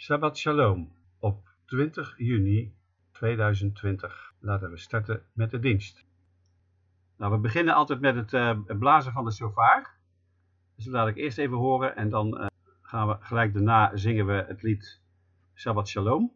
Shabbat Shalom op 20 juni 2020. Laten we starten met de dienst. Nou, we beginnen altijd met het uh, blazen van de shofar. Dus dat laat ik eerst even horen en dan uh, gaan we gelijk daarna zingen we het lied Shabbat Shalom.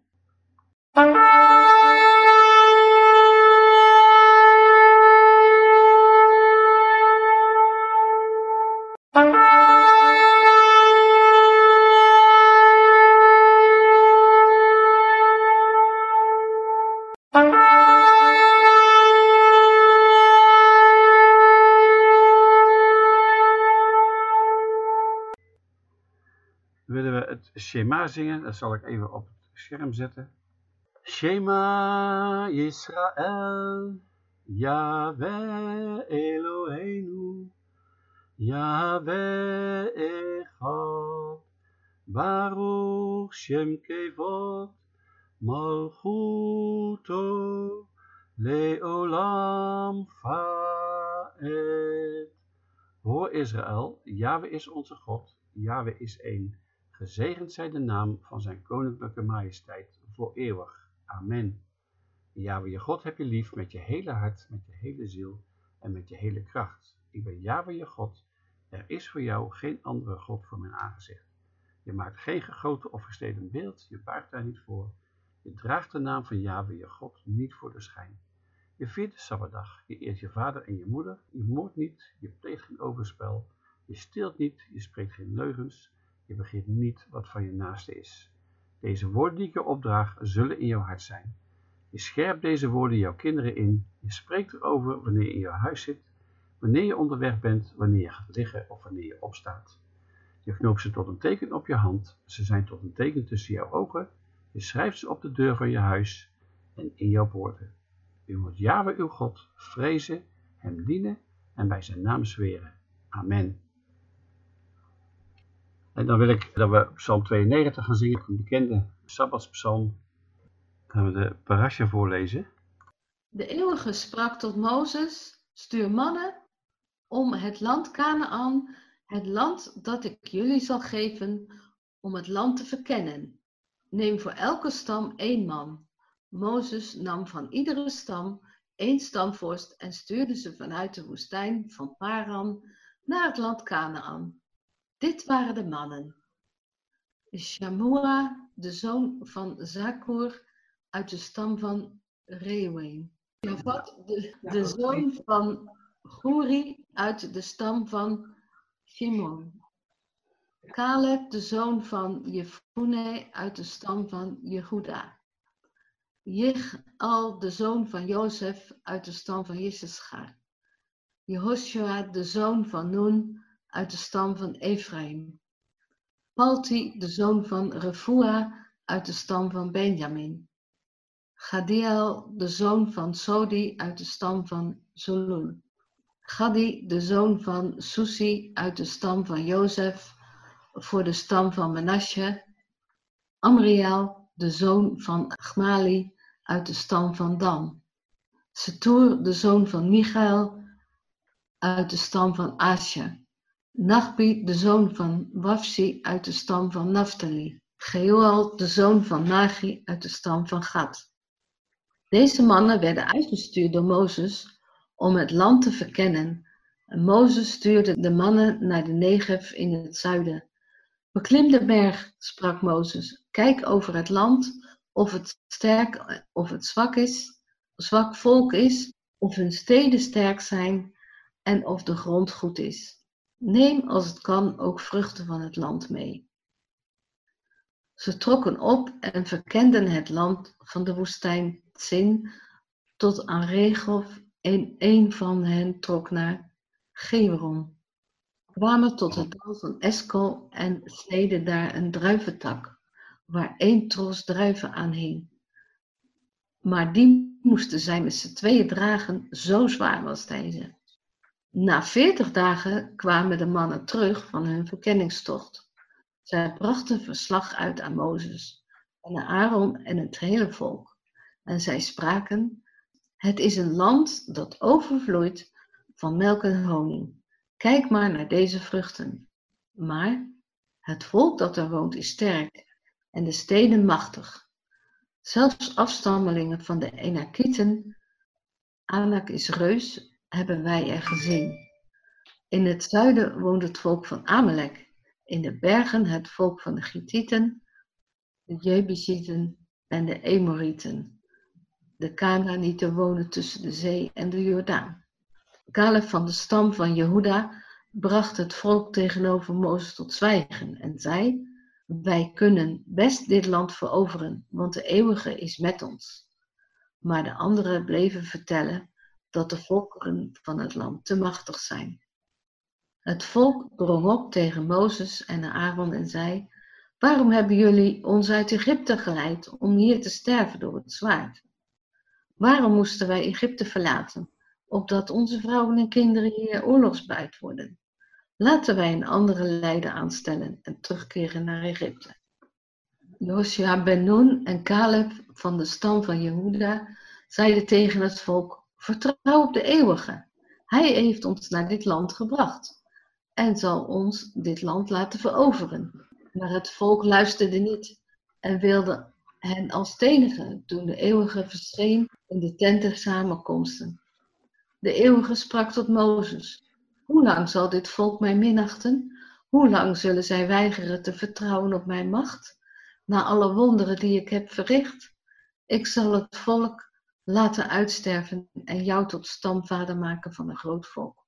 Shema zingen. Dat zal ik even op het scherm zetten. Shema Yisrael, Yahweh Eloheinu, Yahweh Echad, Baruch Shem Kevod, Malchuto, Leolam Faed. Hoor Israël, Yahweh is onze God, Yahweh is één. Gezegend zij de naam van zijn koninklijke majesteit voor eeuwig. Amen. Yahweh je God heb je lief met je hele hart, met je hele ziel en met je hele kracht. Ik ben Yahweh je God. Er is voor jou geen andere God voor mijn aangezicht. Je maakt geen gegoten of gesteden beeld, je buigt daar niet voor. Je draagt de naam van Yahweh je God niet voor de schijn. Je viert de Sabbatdag, je eert je vader en je moeder, je moordt niet, je pleegt geen overspel, je steelt niet, je spreekt geen leugens, je begeert niet wat van je naaste is. Deze woorden die ik je opdraag, zullen in jouw hart zijn. Je scherpt deze woorden jouw kinderen in. Je spreekt erover wanneer je in jouw huis zit, wanneer je onderweg bent, wanneer je gaat liggen of wanneer je opstaat. Je knoopt ze tot een teken op je hand. Ze zijn tot een teken tussen jouw ogen. Je schrijft ze op de deur van je huis en in jouw poorten. U moet Yahweh uw God vrezen, hem dienen en bij zijn naam zweren. Amen. En dan wil ik dat we Psalm 92 gaan zingen, een bekende Sabbatspsalm. Gaan we de parasha voorlezen. De eeuwige sprak tot Mozes, stuur mannen om het land Canaan, het land dat ik jullie zal geven, om het land te verkennen. Neem voor elke stam één man. Mozes nam van iedere stam één stamvorst en stuurde ze vanuit de woestijn van Paran naar het land Canaan. Dit waren de mannen. Shamua, de zoon van Zakur, uit de stam van Reuwen. Javad, de, de zoon van Guri, uit de stam van Shimon. Caleb, de zoon van Jefune, uit de stam van Jehuda. Jichal, de zoon van Jozef, uit de stam van Issachar. Jehoshua, de zoon van Nun, uit de stam van Ephraim. Palti, de zoon van Refua, uit de stam van Benjamin. Gadiel, de zoon van Sodi, uit de stam van Zulun. Gadi, de zoon van Susi, uit de stam van Jozef, voor de stam van Menashe. Amriel, de zoon van Gmali, uit de stam van Dan. Setur, de zoon van Michael, uit de stam van Asher. Nachbi, de zoon van Wafsi, uit de stam van Naphtali. Geoal, de zoon van Nagi, uit de stam van Gad. Deze mannen werden uitgestuurd door Mozes om het land te verkennen. En Mozes stuurde de mannen naar de Negev in het zuiden. Beklim de berg, sprak Mozes. Kijk over het land, of het sterk of het zwak is, zwak volk is, of hun steden sterk zijn en of de grond goed is. Neem als het kan ook vruchten van het land mee. Ze trokken op en verkenden het land van de woestijn Zin tot aan Regof en een van hen trok naar Geberon. Kwamen tot het dal van Eskel en sneden daar een druiventak, waar één tros druiven aan hing. Maar die moesten zij met z'n tweeën dragen, zo zwaar was deze. Na veertig dagen kwamen de mannen terug van hun verkenningstocht. Zij brachten verslag uit aan Mozes en aan Aaron en het hele volk. En zij spraken, het is een land dat overvloeit van melk en honing. Kijk maar naar deze vruchten. Maar het volk dat er woont is sterk en de steden machtig. Zelfs afstammelingen van de Enakieten, Anak is reus, hebben wij er gezien. In het zuiden woont het volk van Amalek, in de bergen het volk van de Gittieten, de Jebusieten en de Emorieten. De Canaanieten wonen tussen de zee en de Jordaan. Caleb van de stam van Jehuda bracht het volk tegenover Mozes tot zwijgen en zei: Wij kunnen best dit land veroveren, want de eeuwige is met ons. Maar de anderen bleven vertellen dat de volkeren van het land te machtig zijn. Het volk drong op tegen Mozes en Aaron en zei: Waarom hebben jullie ons uit Egypte geleid om hier te sterven door het zwaard? Waarom moesten wij Egypte verlaten, opdat onze vrouwen en kinderen hier oorlogsbuit worden? Laten wij een andere leider aanstellen en terugkeren naar Egypte. Joshua ben Nun en Caleb van de stam van Jehuda zeiden tegen het volk: Vertrouw op de eeuwige. Hij heeft ons naar dit land gebracht en zal ons dit land laten veroveren. Maar het volk luisterde niet en wilde hen als stenigen toen de eeuwige verscheen in de tenten samenkomsten. De eeuwige sprak tot Mozes. Hoe lang zal dit volk mij minachten? Hoe lang zullen zij weigeren te vertrouwen op mijn macht? Na alle wonderen die ik heb verricht? Ik zal het volk laten uitsterven en jou tot stamvader maken van een groot volk.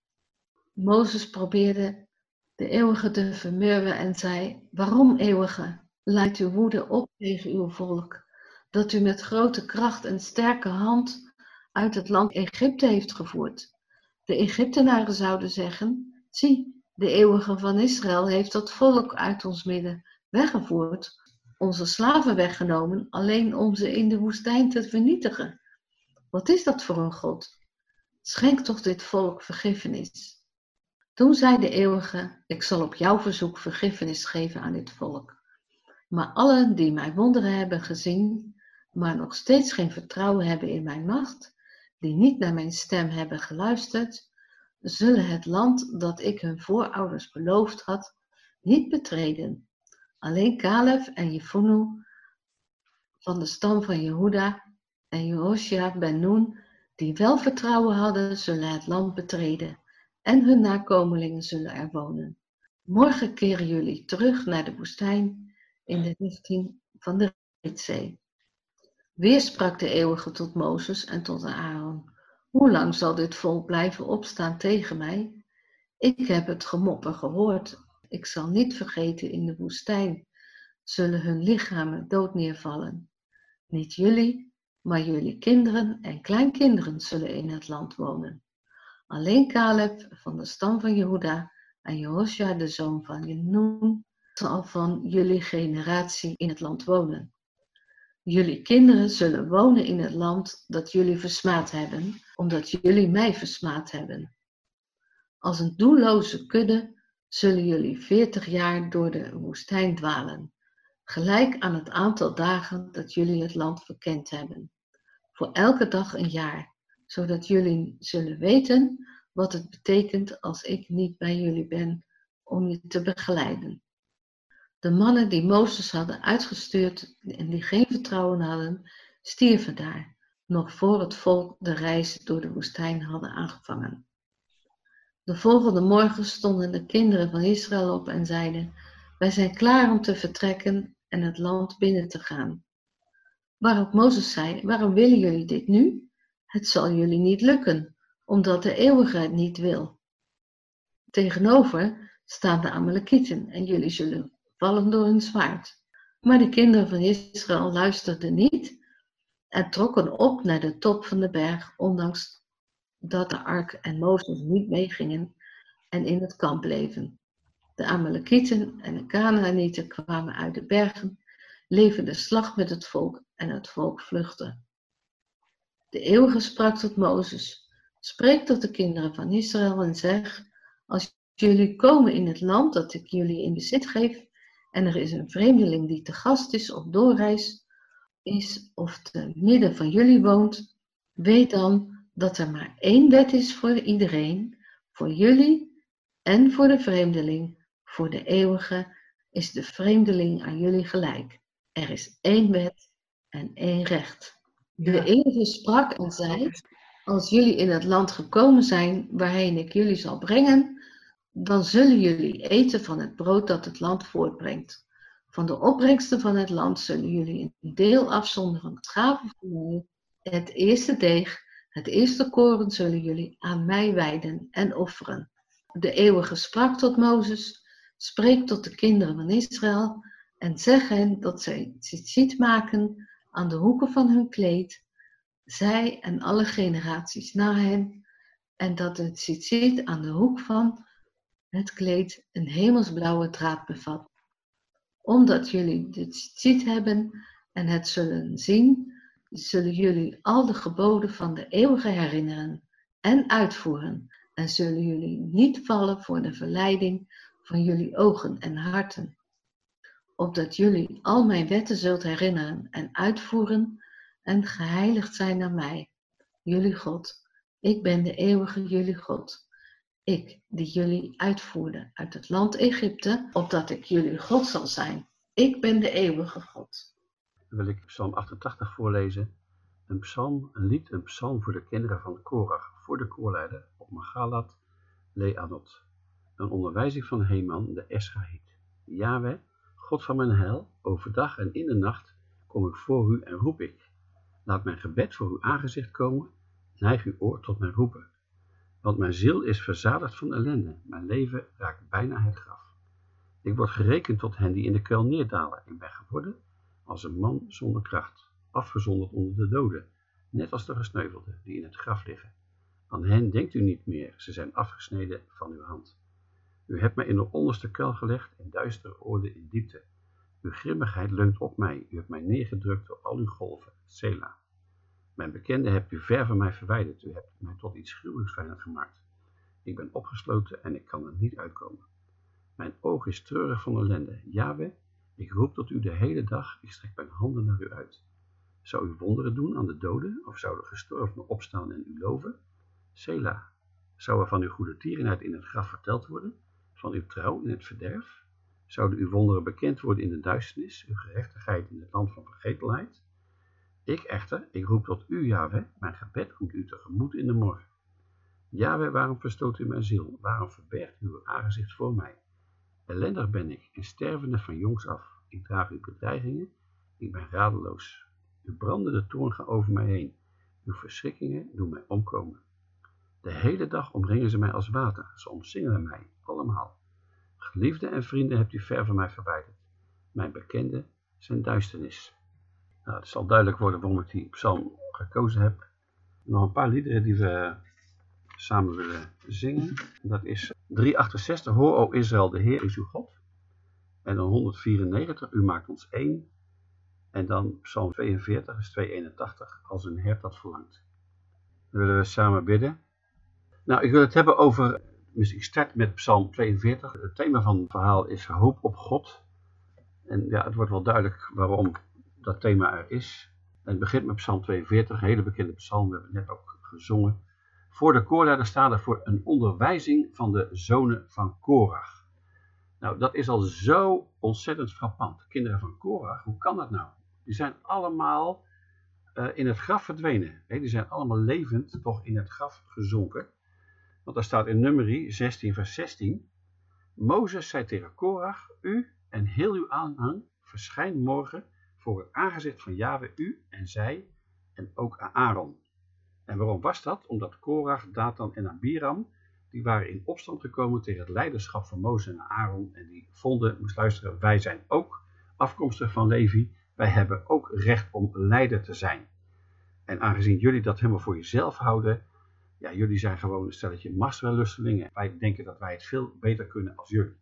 Mozes probeerde de eeuwige te vermurwen en zei, waarom eeuwige? Leidt uw woede op tegen uw volk, dat u met grote kracht en sterke hand uit het land Egypte heeft gevoerd. De Egyptenaren zouden zeggen, zie, de eeuwige van Israël heeft dat volk uit ons midden weggevoerd, onze slaven weggenomen, alleen om ze in de woestijn te vernietigen. Wat is dat voor een God? Schenk toch dit volk vergiffenis. Toen zei de eeuwige, ik zal op jouw verzoek vergiffenis geven aan dit volk. Maar allen die mijn wonderen hebben gezien, maar nog steeds geen vertrouwen hebben in mijn macht, die niet naar mijn stem hebben geluisterd, zullen het land dat ik hun voorouders beloofd had, niet betreden. Alleen Caleb en Jefunu van de stam van Jehuda en Jehoshua ben Nun, die wel vertrouwen hadden, zullen het land betreden en hun nakomelingen zullen er wonen. Morgen keren jullie terug naar de woestijn in de richting van de Rietzee. Weer sprak de eeuwige tot Mozes en tot Aaron. Hoe lang zal dit volk blijven opstaan tegen mij? Ik heb het gemopper gehoord. Ik zal niet vergeten in de woestijn zullen hun lichamen dood neervallen. Niet jullie, maar jullie kinderen en kleinkinderen zullen in het land wonen. Alleen Caleb van de stam van Jehuda en Jehoshua de zoon van Nun zal van jullie generatie in het land wonen. Jullie kinderen zullen wonen in het land dat jullie versmaad hebben, omdat jullie mij versmaad hebben. Als een doelloze kudde zullen jullie veertig jaar door de woestijn dwalen, gelijk aan het aantal dagen dat jullie het land verkend hebben. Voor elke dag een jaar, zodat jullie zullen weten wat het betekent als ik niet bij jullie ben om je te begeleiden. De mannen die Mozes hadden uitgestuurd en die geen vertrouwen hadden, stierven daar, nog voor het volk de reis door de woestijn hadden aangevangen. De volgende morgen stonden de kinderen van Israël op en zeiden: Wij zijn klaar om te vertrekken en het land binnen te gaan. Waarop Mozes zei: Waarom willen jullie dit nu? Het zal jullie niet lukken, omdat de eeuwige het niet wil. Tegenover staan de Amalekieten en jullie zullen vallen door hun zwaard. Maar de kinderen van Israël luisterden niet en trokken op naar de top van de berg, ondanks dat de ark en Mozes niet meegingen en in het kamp bleven. De Amalekieten en de Canaanieten kwamen uit de bergen, leverden slag met het volk en het volk vluchtte. De eeuwige sprak tot Mozes, spreek tot de kinderen van Israël en zeg, als jullie komen in het land dat ik jullie in bezit geef, en er is een vreemdeling die te gast is of doorreis is of te midden van jullie woont, weet dan dat er maar één wet is voor iedereen, voor jullie en voor de vreemdeling. Voor de eeuwige is de vreemdeling aan jullie gelijk. Er is één wet en één recht. De enige sprak en zei, als jullie in het land gekomen zijn waarheen ik jullie zal brengen, dan zullen jullie eten van het brood dat het land voortbrengt. Van de opbrengsten van het land zullen jullie een deel afzonderen van het van mij. Het eerste deeg, het eerste koren zullen jullie aan mij wijden en offeren. De eeuwige sprak tot Mozes, spreek tot de kinderen van Israël en zeg hen dat zij ziet maken aan de hoeken van hun kleed, zij en alle generaties na hen, en dat het ziet aan de hoek van het kleed een hemelsblauwe draad bevat. Omdat jullie dit ziet hebben en het zullen zien, zullen jullie al de geboden van de eeuwige herinneren en uitvoeren, en zullen jullie niet vallen voor de verleiding van jullie ogen en harten, opdat jullie al mijn wetten zult herinneren en uitvoeren en geheiligd zijn naar mij, jullie God. Ik ben de eeuwige jullie God ik die jullie uitvoerde uit het land Egypte, opdat ik jullie God zal zijn. Ik ben de eeuwige God. Wil ik Psalm 88 voorlezen. Een psalm, een lied, een psalm voor de kinderen van Korach, voor de koorleider op Magalat Leanot. Een onderwijzing van Heman, de Eschaït. Yahweh, God van mijn heil, overdag en in de nacht kom ik voor u en roep ik. Laat mijn gebed voor uw aangezicht komen, neig uw oor tot mijn roepen. Want mijn ziel is verzadigd van ellende, mijn leven raakt bijna het graf. Ik word gerekend tot hen die in de kuil neerdalen. Ik ben geworden als een man zonder kracht, afgezonderd onder de doden, net als de gesneuvelden die in het graf liggen. Aan hen denkt u niet meer, ze zijn afgesneden van uw hand. U hebt mij in de onderste kuil gelegd, in duistere oorden in diepte. Uw grimmigheid leunt op mij, u hebt mij neergedrukt door al uw golven, Sela. Mijn bekende hebt u ver van mij verwijderd. U hebt mij tot iets gruwelijks van gemaakt. Ik ben opgesloten en ik kan er niet uitkomen. Mijn oog is treurig van ellende. Yahweh, ik roep tot u de hele dag. Ik strek mijn handen naar u uit. Zou u wonderen doen aan de doden? Of zou de gestorvenen opstaan en u loven? Sela, zou er van uw goede tierenheid in het graf verteld worden? Van uw trouw in het verderf? Zouden uw wonderen bekend worden in de duisternis, uw gerechtigheid in het land van vergetelheid? Ik echter, ik roep tot u, Yahweh, mijn gebed komt u tegemoet in de morgen. Yahweh, waarom verstoot u mijn ziel? Waarom verbergt u uw aangezicht voor mij? Ellendig ben ik en stervende van jongs af. Ik draag uw bedreigingen, ik ben radeloos. Uw brandende toorn gaat over mij heen. Uw verschrikkingen doen mij omkomen. De hele dag omringen ze mij als water. Ze omsingelen mij, allemaal. Geliefden en vrienden hebt u ver van mij verwijderd. Mijn bekenden zijn duisternis. Nou, het zal duidelijk worden waarom ik die psalm gekozen heb. Nog een paar liederen die we samen willen zingen. Dat is 368, Hoor o Israël, de Heer is uw God. En dan 194, U maakt ons één. En dan psalm 42, is 281, als een hert dat verlangt. Dan willen we samen bidden. Nou, ik wil het hebben over, dus ik start met psalm 42. Het thema van het verhaal is hoop op God. En ja, het wordt wel duidelijk waarom dat thema er is. En het begint met Psalm 42, een hele bekende psalm, we hebben het net ook gezongen. Voor de koorleider staat er voor een onderwijzing van de zonen van Korach. Nou, dat is al zo ontzettend frappant. Kinderen van Korach, hoe kan dat nou? Die zijn allemaal uh, in het graf verdwenen. Die zijn allemaal levend toch in het graf gezonken. Want daar staat in nummerie 16 vers 16. Mozes zei tegen Korach, u en heel uw aanhang verschijn morgen voor het aangezicht van Yahweh u en zij en ook Aaron. En waarom was dat? Omdat Korach, Datan en Abiram, die waren in opstand gekomen tegen het leiderschap van Mozes en Aaron. En die vonden, moest luisteren, wij zijn ook afkomstig van Levi. Wij hebben ook recht om leider te zijn. En aangezien jullie dat helemaal voor jezelf houden, ja, jullie zijn gewoon een stelletje masterlustelingen. Wij denken dat wij het veel beter kunnen als jullie.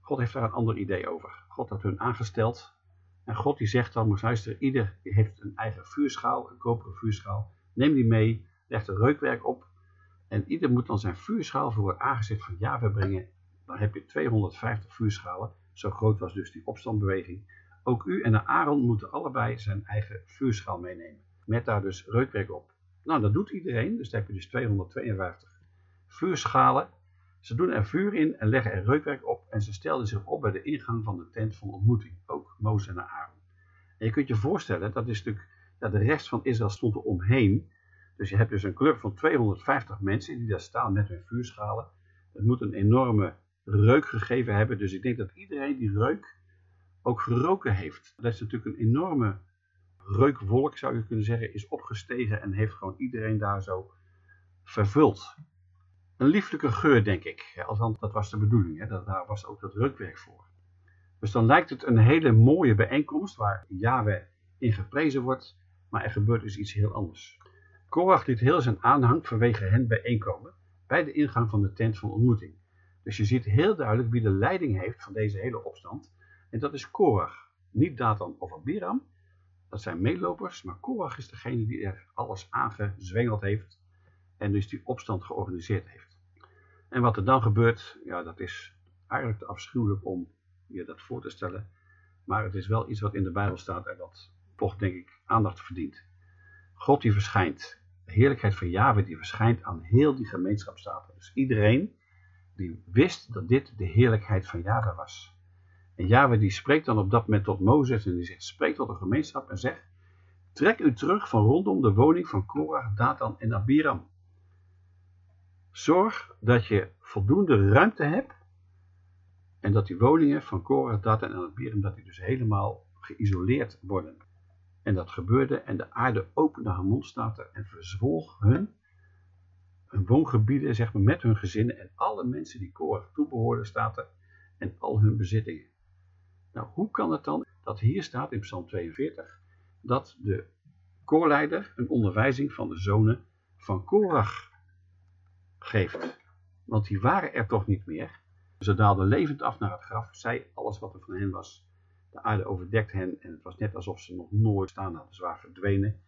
God heeft daar een ander idee over. God had hun aangesteld en God die zegt dan, moet luisteren, ieder heeft een eigen vuurschaal, een koperen vuurschaal. Neem die mee, leg er reukwerk op. En ieder moet dan zijn vuurschaal voor het aangezicht van Java brengen. Dan heb je 250 vuurschalen. Zo groot was dus die opstandbeweging. Ook u en Aaron moeten allebei zijn eigen vuurschaal meenemen. Met daar dus reukwerk op. Nou, dat doet iedereen. Dus dan heb je dus 252 vuurschalen. Ze doen er vuur in en leggen er reukwerk op en ze stelden zich op bij de ingang van de tent van ontmoeting, ook Mozes en Aaron. En je kunt je voorstellen, dat is natuurlijk, ja, de rest van Israël stond er omheen. Dus je hebt dus een club van 250 mensen die daar staan met hun vuurschalen. Het moet een enorme reuk gegeven hebben. Dus ik denk dat iedereen die reuk ook geroken heeft. Dat is natuurlijk een enorme reukwolk, zou je kunnen zeggen, is opgestegen en heeft gewoon iedereen daar zo vervuld. Een lieflijke geur, denk ik. Althans, dat was de bedoeling. Hè? Dat, daar was ook dat reukwerk voor. Dus dan lijkt het een hele mooie bijeenkomst waar Yahweh in geprezen wordt, maar er gebeurt dus iets heel anders. Korach liet heel zijn aanhang vanwege hen bijeenkomen bij de ingang van de tent van ontmoeting. Dus je ziet heel duidelijk wie de leiding heeft van deze hele opstand. En dat is Korach. Niet Datan of Abiram. Dat zijn meelopers. Maar Korach is degene die er alles aangezwengeld heeft. En dus die opstand georganiseerd heeft. En wat er dan gebeurt, ja, dat is eigenlijk te afschuwelijk om je dat voor te stellen. Maar het is wel iets wat in de Bijbel staat en wat toch, denk ik, aandacht verdient. God die verschijnt. De heerlijkheid van Yahweh die verschijnt aan heel die gemeenschapstaten. Dus iedereen die wist dat dit de heerlijkheid van Yahweh was. En Yahweh die spreekt dan op dat moment tot Mozes en die zegt, spreek tot de gemeenschap en zegt, trek u terug van rondom de woning van Korah, Datan en Abiram. Zorg dat je voldoende ruimte hebt en dat die woningen van Korah, Datan en Abiram, dat die dus helemaal geïsoleerd worden. En dat gebeurde en de aarde opende haar mond, staat er, en verzwolg hun, hun woongebieden, zeg maar, met hun gezinnen en alle mensen die Korah toebehoorden, staat er, en al hun bezittingen. Nou, hoe kan het dan dat hier staat in Psalm 42 dat de koorleider een onderwijzing van de zonen van Korach geeft? Want die waren er toch niet meer. Ze daalden levend af naar het graf, zij alles wat er van hen was. De aarde overdekt hen en het was net alsof ze nog nooit staan hadden. Ze waren verdwenen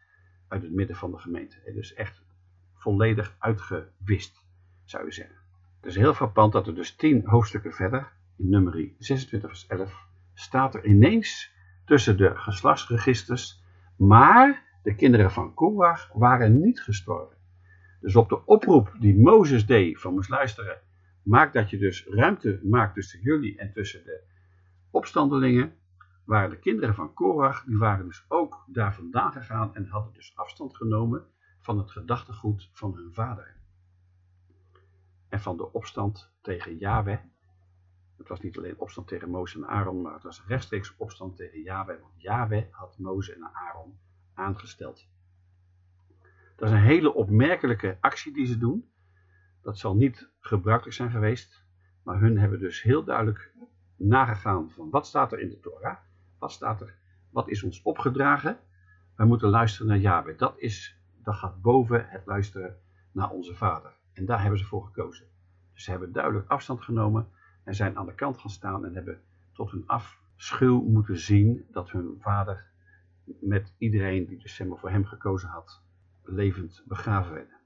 uit het midden van de gemeente. Dus echt volledig uitgewist, zou je zeggen. Het is heel frappant dat er dus tien hoofdstukken verder, in nummer 26 vers 11, staat er ineens tussen de geslachtsregisters, maar de kinderen van Korach waren niet gestorven. Dus op de oproep die Mozes deed van moest luisteren, maak dat je dus ruimte maakt tussen jullie en tussen de opstandelingen, waren de kinderen van Korach, die waren dus ook daar vandaan gegaan en hadden dus afstand genomen van het gedachtegoed van hun vader. En van de opstand tegen Yahweh het was niet alleen opstand tegen Mozes en Aaron, maar het was rechtstreeks opstand tegen Yahweh, want Yahweh had Mozes en Aaron aangesteld. Dat is een hele opmerkelijke actie die ze doen. Dat zal niet gebruikelijk zijn geweest, maar hun hebben dus heel duidelijk nagegaan van wat staat er in de Torah, wat staat er, wat is ons opgedragen. Wij moeten luisteren naar Yahweh. Dat, is, dat gaat boven het luisteren naar onze vader. En daar hebben ze voor gekozen. Dus ze hebben duidelijk afstand genomen en zijn aan de kant gaan staan en hebben tot hun afschuw moeten zien dat hun vader met iedereen die dus voor hem gekozen had, levend begraven werden.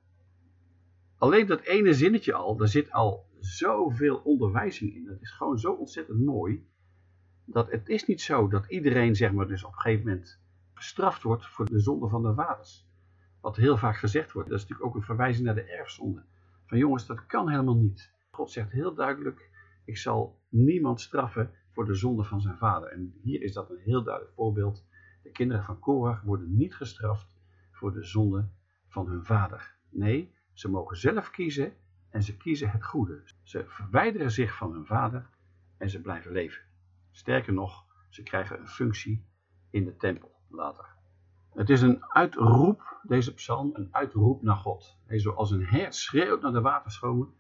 Alleen dat ene zinnetje al, daar zit al zoveel onderwijzing in. Dat is gewoon zo ontzettend mooi. Dat het is niet zo dat iedereen zeg maar dus op een gegeven moment gestraft wordt voor de zonde van de vaders. Wat heel vaak gezegd wordt, dat is natuurlijk ook een verwijzing naar de erfzonde. Van jongens, dat kan helemaal niet. God zegt heel duidelijk, ik zal niemand straffen voor de zonde van zijn vader. En hier is dat een heel duidelijk voorbeeld. De kinderen van Korach worden niet gestraft voor de zonde van hun vader. Nee, ze mogen zelf kiezen en ze kiezen het goede. Ze verwijderen zich van hun vader en ze blijven leven. Sterker nog, ze krijgen een functie in de tempel later. Het is een uitroep, deze psalm, een uitroep naar God. Zoals een hert schreeuwt naar de waterschomen,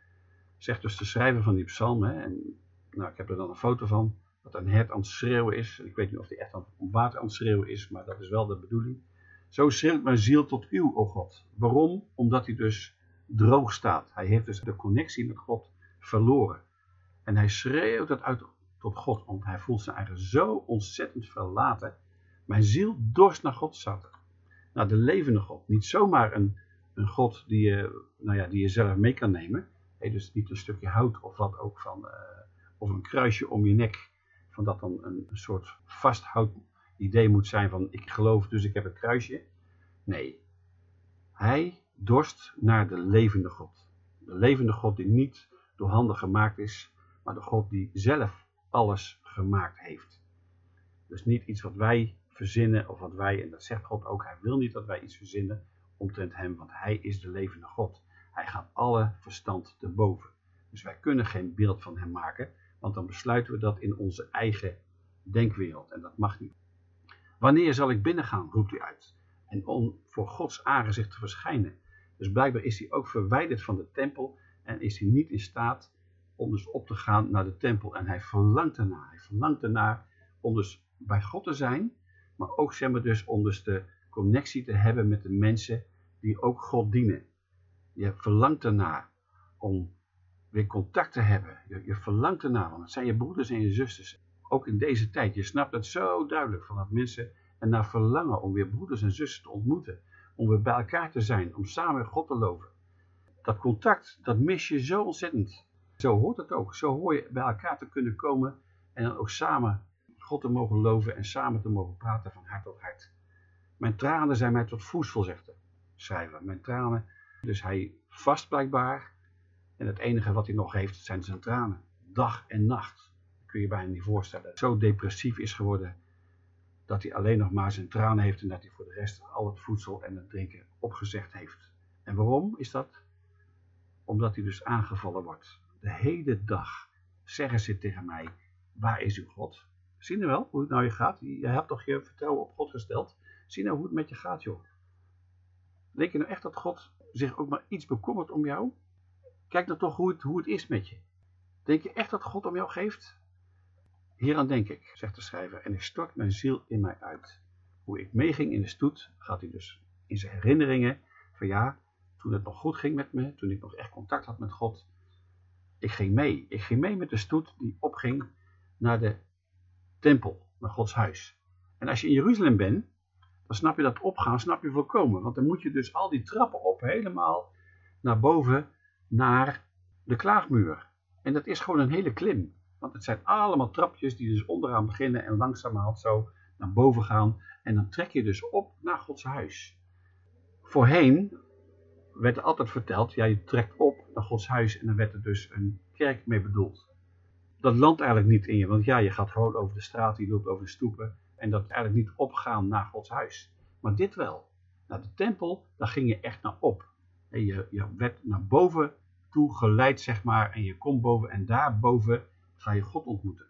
zegt dus de schrijver van die psalm, hè, en nou, ik heb er dan een foto van, dat een hert aan het schreeuwen is. Ik weet niet of hij echt aan, om water aan het schreeuwen is, maar dat is wel de bedoeling. Zo schreeuwt mijn ziel tot u, o God. Waarom? Omdat hij dus droog staat. Hij heeft dus de connectie met God verloren. En hij schreeuwt het uit tot God, want hij voelt zijn eigen zo ontzettend verlaten. Mijn ziel dorst naar God zat. Naar de levende God. Niet zomaar een, een God die je, nou ja, die je zelf mee kan nemen dus niet een stukje hout of wat ook van, uh, of een kruisje om je nek, van dat dan een, een soort vasthoud idee moet zijn van ik geloof dus ik heb een kruisje. Nee, hij dorst naar de levende God. De levende God die niet door handen gemaakt is, maar de God die zelf alles gemaakt heeft. Dus niet iets wat wij verzinnen of wat wij, en dat zegt God ook, hij wil niet dat wij iets verzinnen omtrent hem, want hij is de levende God. Hij gaat alle verstand te boven. Dus wij kunnen geen beeld van hem maken, want dan besluiten we dat in onze eigen denkwereld. En dat mag niet. Wanneer zal ik binnengaan, roept hij uit. En om voor Gods aangezicht te verschijnen. Dus blijkbaar is hij ook verwijderd van de tempel en is hij niet in staat om dus op te gaan naar de tempel. En hij verlangt ernaar. Hij verlangt ernaar om dus bij God te zijn, maar ook zeg maar dus om dus de connectie te hebben met de mensen die ook God dienen. Je verlangt ernaar om weer contact te hebben. Je, je verlangt ernaar, want het zijn je broeders en je zusters. Ook in deze tijd. Je snapt het zo duidelijk van dat mensen ernaar verlangen om weer broeders en zusters te ontmoeten. Om weer bij elkaar te zijn, om samen God te loven. Dat contact, dat mis je zo ontzettend. Zo hoort het ook. Zo hoor je bij elkaar te kunnen komen en dan ook samen God te mogen loven en samen te mogen praten van hart tot hart. Mijn tranen zijn mij tot voedsel, zegt de schrijver. Mijn tranen, dus hij vast blijkbaar. En het enige wat hij nog heeft zijn zijn tranen. Dag en nacht. Kun je bijna niet voorstellen. Zo depressief is geworden dat hij alleen nog maar zijn tranen heeft en dat hij voor de rest al het voedsel en het drinken opgezegd heeft. En waarom is dat? Omdat hij dus aangevallen wordt. De hele dag zeggen ze tegen mij, waar is uw God? Zie je wel hoe het nou je gaat? Je hebt toch je vertrouwen op God gesteld? Zie nou hoe het met je gaat, joh. Denk je nou echt dat God zich ook maar iets bekommert om jou? Kijk dan toch hoe het, hoe het is met je. Denk je echt dat God om jou geeft? Hieraan denk ik, zegt de schrijver, en ik stort mijn ziel in mij uit. Hoe ik meeging in de stoet, gaat hij dus in zijn herinneringen van ja, toen het nog goed ging met me, toen ik nog echt contact had met God. Ik ging mee. Ik ging mee met de stoet die opging naar de tempel, naar Gods huis. En als je in Jeruzalem bent, dan snap je dat opgaan, snap je volkomen. Want dan moet je dus al die trappen op, helemaal naar boven, naar de klaagmuur. En dat is gewoon een hele klim. Want het zijn allemaal trapjes die dus onderaan beginnen en langzamerhand zo naar boven gaan. En dan trek je dus op naar Gods huis. Voorheen werd er altijd verteld, ja je trekt op naar Gods huis en dan werd er dus een kerk mee bedoeld. Dat landt eigenlijk niet in je, want ja, je gaat gewoon over de straat, je loopt over de stoepen en dat eigenlijk niet opgaan naar Gods huis. Maar dit wel. Naar de tempel, daar ging je echt naar op. En je, je werd naar boven toe geleid, zeg maar, en je komt boven en daarboven ga je God ontmoeten.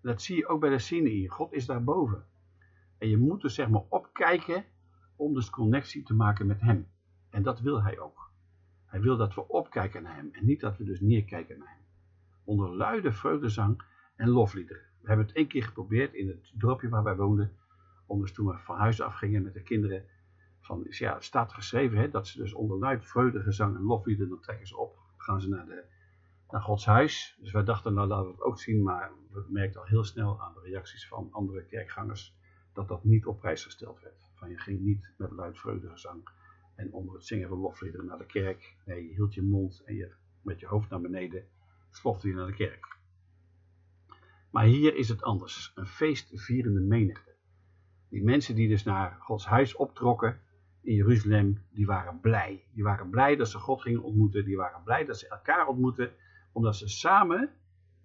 Dat zie je ook bij de Sinai. God is daarboven. En je moet dus zeg maar opkijken om dus connectie te maken met hem. En dat wil hij ook. Hij wil dat we opkijken naar hem en niet dat we dus neerkijken naar hem. Onder luide vreugdezang en lofliederen. We hebben het één keer geprobeerd in het dorpje waar wij woonden. Om dus toen we van huis afgingen met de kinderen. Van, ja, het staat geschreven hè, dat ze dus onder luid vreugdezang en lofliederen, dan trekken ze op. Gaan ze naar, de, naar Gods huis. Dus wij dachten nou laten we het ook zien. Maar we merkten al heel snel aan de reacties van andere kerkgangers. Dat dat niet op prijs gesteld werd. Van je ging niet met luid vreugdezang en onder het zingen van lofliederen naar de kerk. Nee, je hield je mond en je met je hoofd naar beneden slofte je naar de kerk. Maar hier is het anders. Een feestvierende menigte. Die mensen die dus naar Gods huis optrokken in Jeruzalem, die waren blij. Die waren blij dat ze God gingen ontmoeten. Die waren blij dat ze elkaar ontmoetten. Omdat ze samen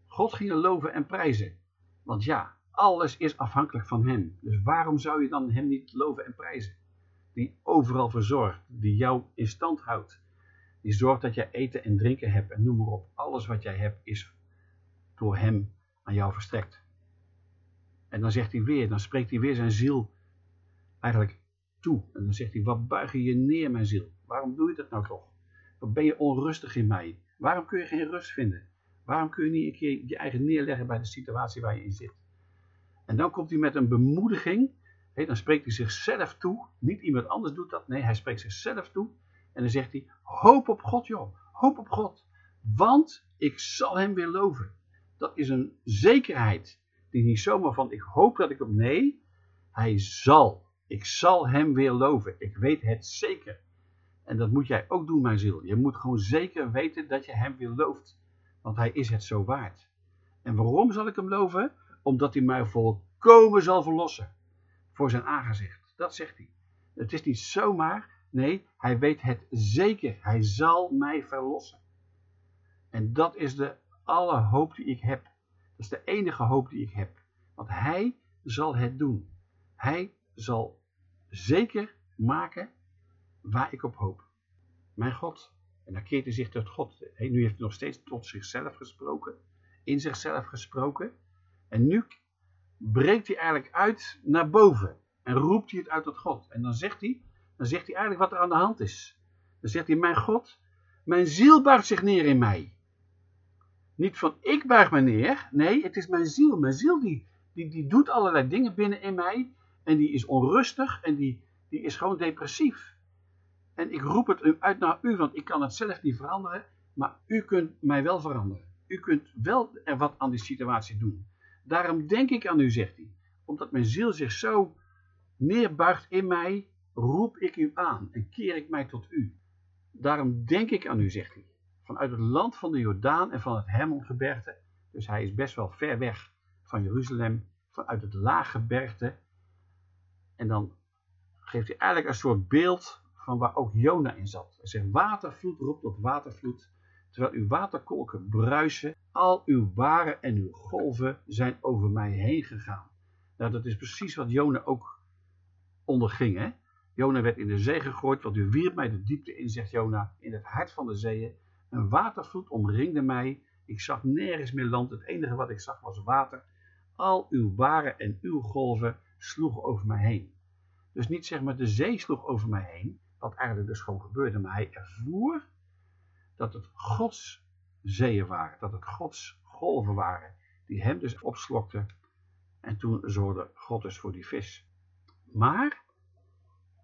God gingen loven en prijzen. Want ja, alles is afhankelijk van hem. Dus waarom zou je dan hem niet loven en prijzen? Die overal verzorgt, die jou in stand houdt. Die zorgt dat jij eten en drinken hebt en noem maar op. Alles wat jij hebt is door hem aan jou verstrekt. En dan zegt hij weer, dan spreekt hij weer zijn ziel eigenlijk toe. En dan zegt hij, wat buig je neer mijn ziel? Waarom doe je dat nou toch? Wat ben je onrustig in mij? Waarom kun je geen rust vinden? Waarom kun je niet een keer je eigen neerleggen bij de situatie waar je in zit? En dan komt hij met een bemoediging. dan spreekt hij zichzelf toe. Niet iemand anders doet dat. Nee, hij spreekt zichzelf toe. En dan zegt hij, hoop op God joh. Hoop op God. Want ik zal hem weer loven. Dat is een zekerheid. Die niet zomaar van, ik hoop dat ik op... Nee, hij zal. Ik zal hem weer loven. Ik weet het zeker. En dat moet jij ook doen, mijn ziel. Je moet gewoon zeker weten dat je hem weer looft. Want hij is het zo waard. En waarom zal ik hem loven? Omdat hij mij volkomen zal verlossen. Voor zijn aangezicht. Dat zegt hij. Het is niet zomaar. Nee, hij weet het zeker. Hij zal mij verlossen. En dat is de alle hoop die ik heb. Dat is de enige hoop die ik heb. Want hij zal het doen. Hij zal zeker maken waar ik op hoop. Mijn God. En dan keert hij zich tot God. Nu heeft hij nog steeds tot zichzelf gesproken. In zichzelf gesproken. En nu breekt hij eigenlijk uit naar boven. En roept hij het uit tot God. En dan zegt hij, dan zegt hij eigenlijk wat er aan de hand is. Dan zegt hij, mijn God, mijn ziel buigt zich neer in mij. Niet van ik buig me neer. Nee, het is mijn ziel. Mijn ziel die, die, die doet allerlei dingen binnen in mij. En die is onrustig en die, die is gewoon depressief. En ik roep het uit naar u, want ik kan het zelf niet veranderen. Maar u kunt mij wel veranderen. U kunt wel er wat aan die situatie doen. Daarom denk ik aan u, zegt hij. Omdat mijn ziel zich zo neerbuigt in mij, roep ik u aan en keer ik mij tot u. Daarom denk ik aan u, zegt hij. Vanuit het land van de Jordaan en van het Hermongebergte. Dus hij is best wel ver weg van Jeruzalem. Vanuit het laaggebergte. En dan geeft hij eigenlijk een soort beeld van waar ook Jona in zat. Hij zegt, watervloed roept tot watervloed. Terwijl uw waterkolken bruisen, al uw baren en uw golven zijn over mij heen gegaan. Nou, dat is precies wat Jona ook onderging. Hè? Jona werd in de zee gegooid, want u wierp mij de diepte in, zegt Jona, in het hart van de zeeën. Een watervloed omringde mij. Ik zag nergens meer land. Het enige wat ik zag was water. Al uw baren en uw golven sloegen over mij heen. Dus niet zeg maar de zee sloeg over mij heen, wat eigenlijk dus gewoon gebeurde, maar hij ervoer dat het Gods zeeën waren, dat het Gods golven waren, die hem dus opslokten. En toen zorgde God dus voor die vis. Maar,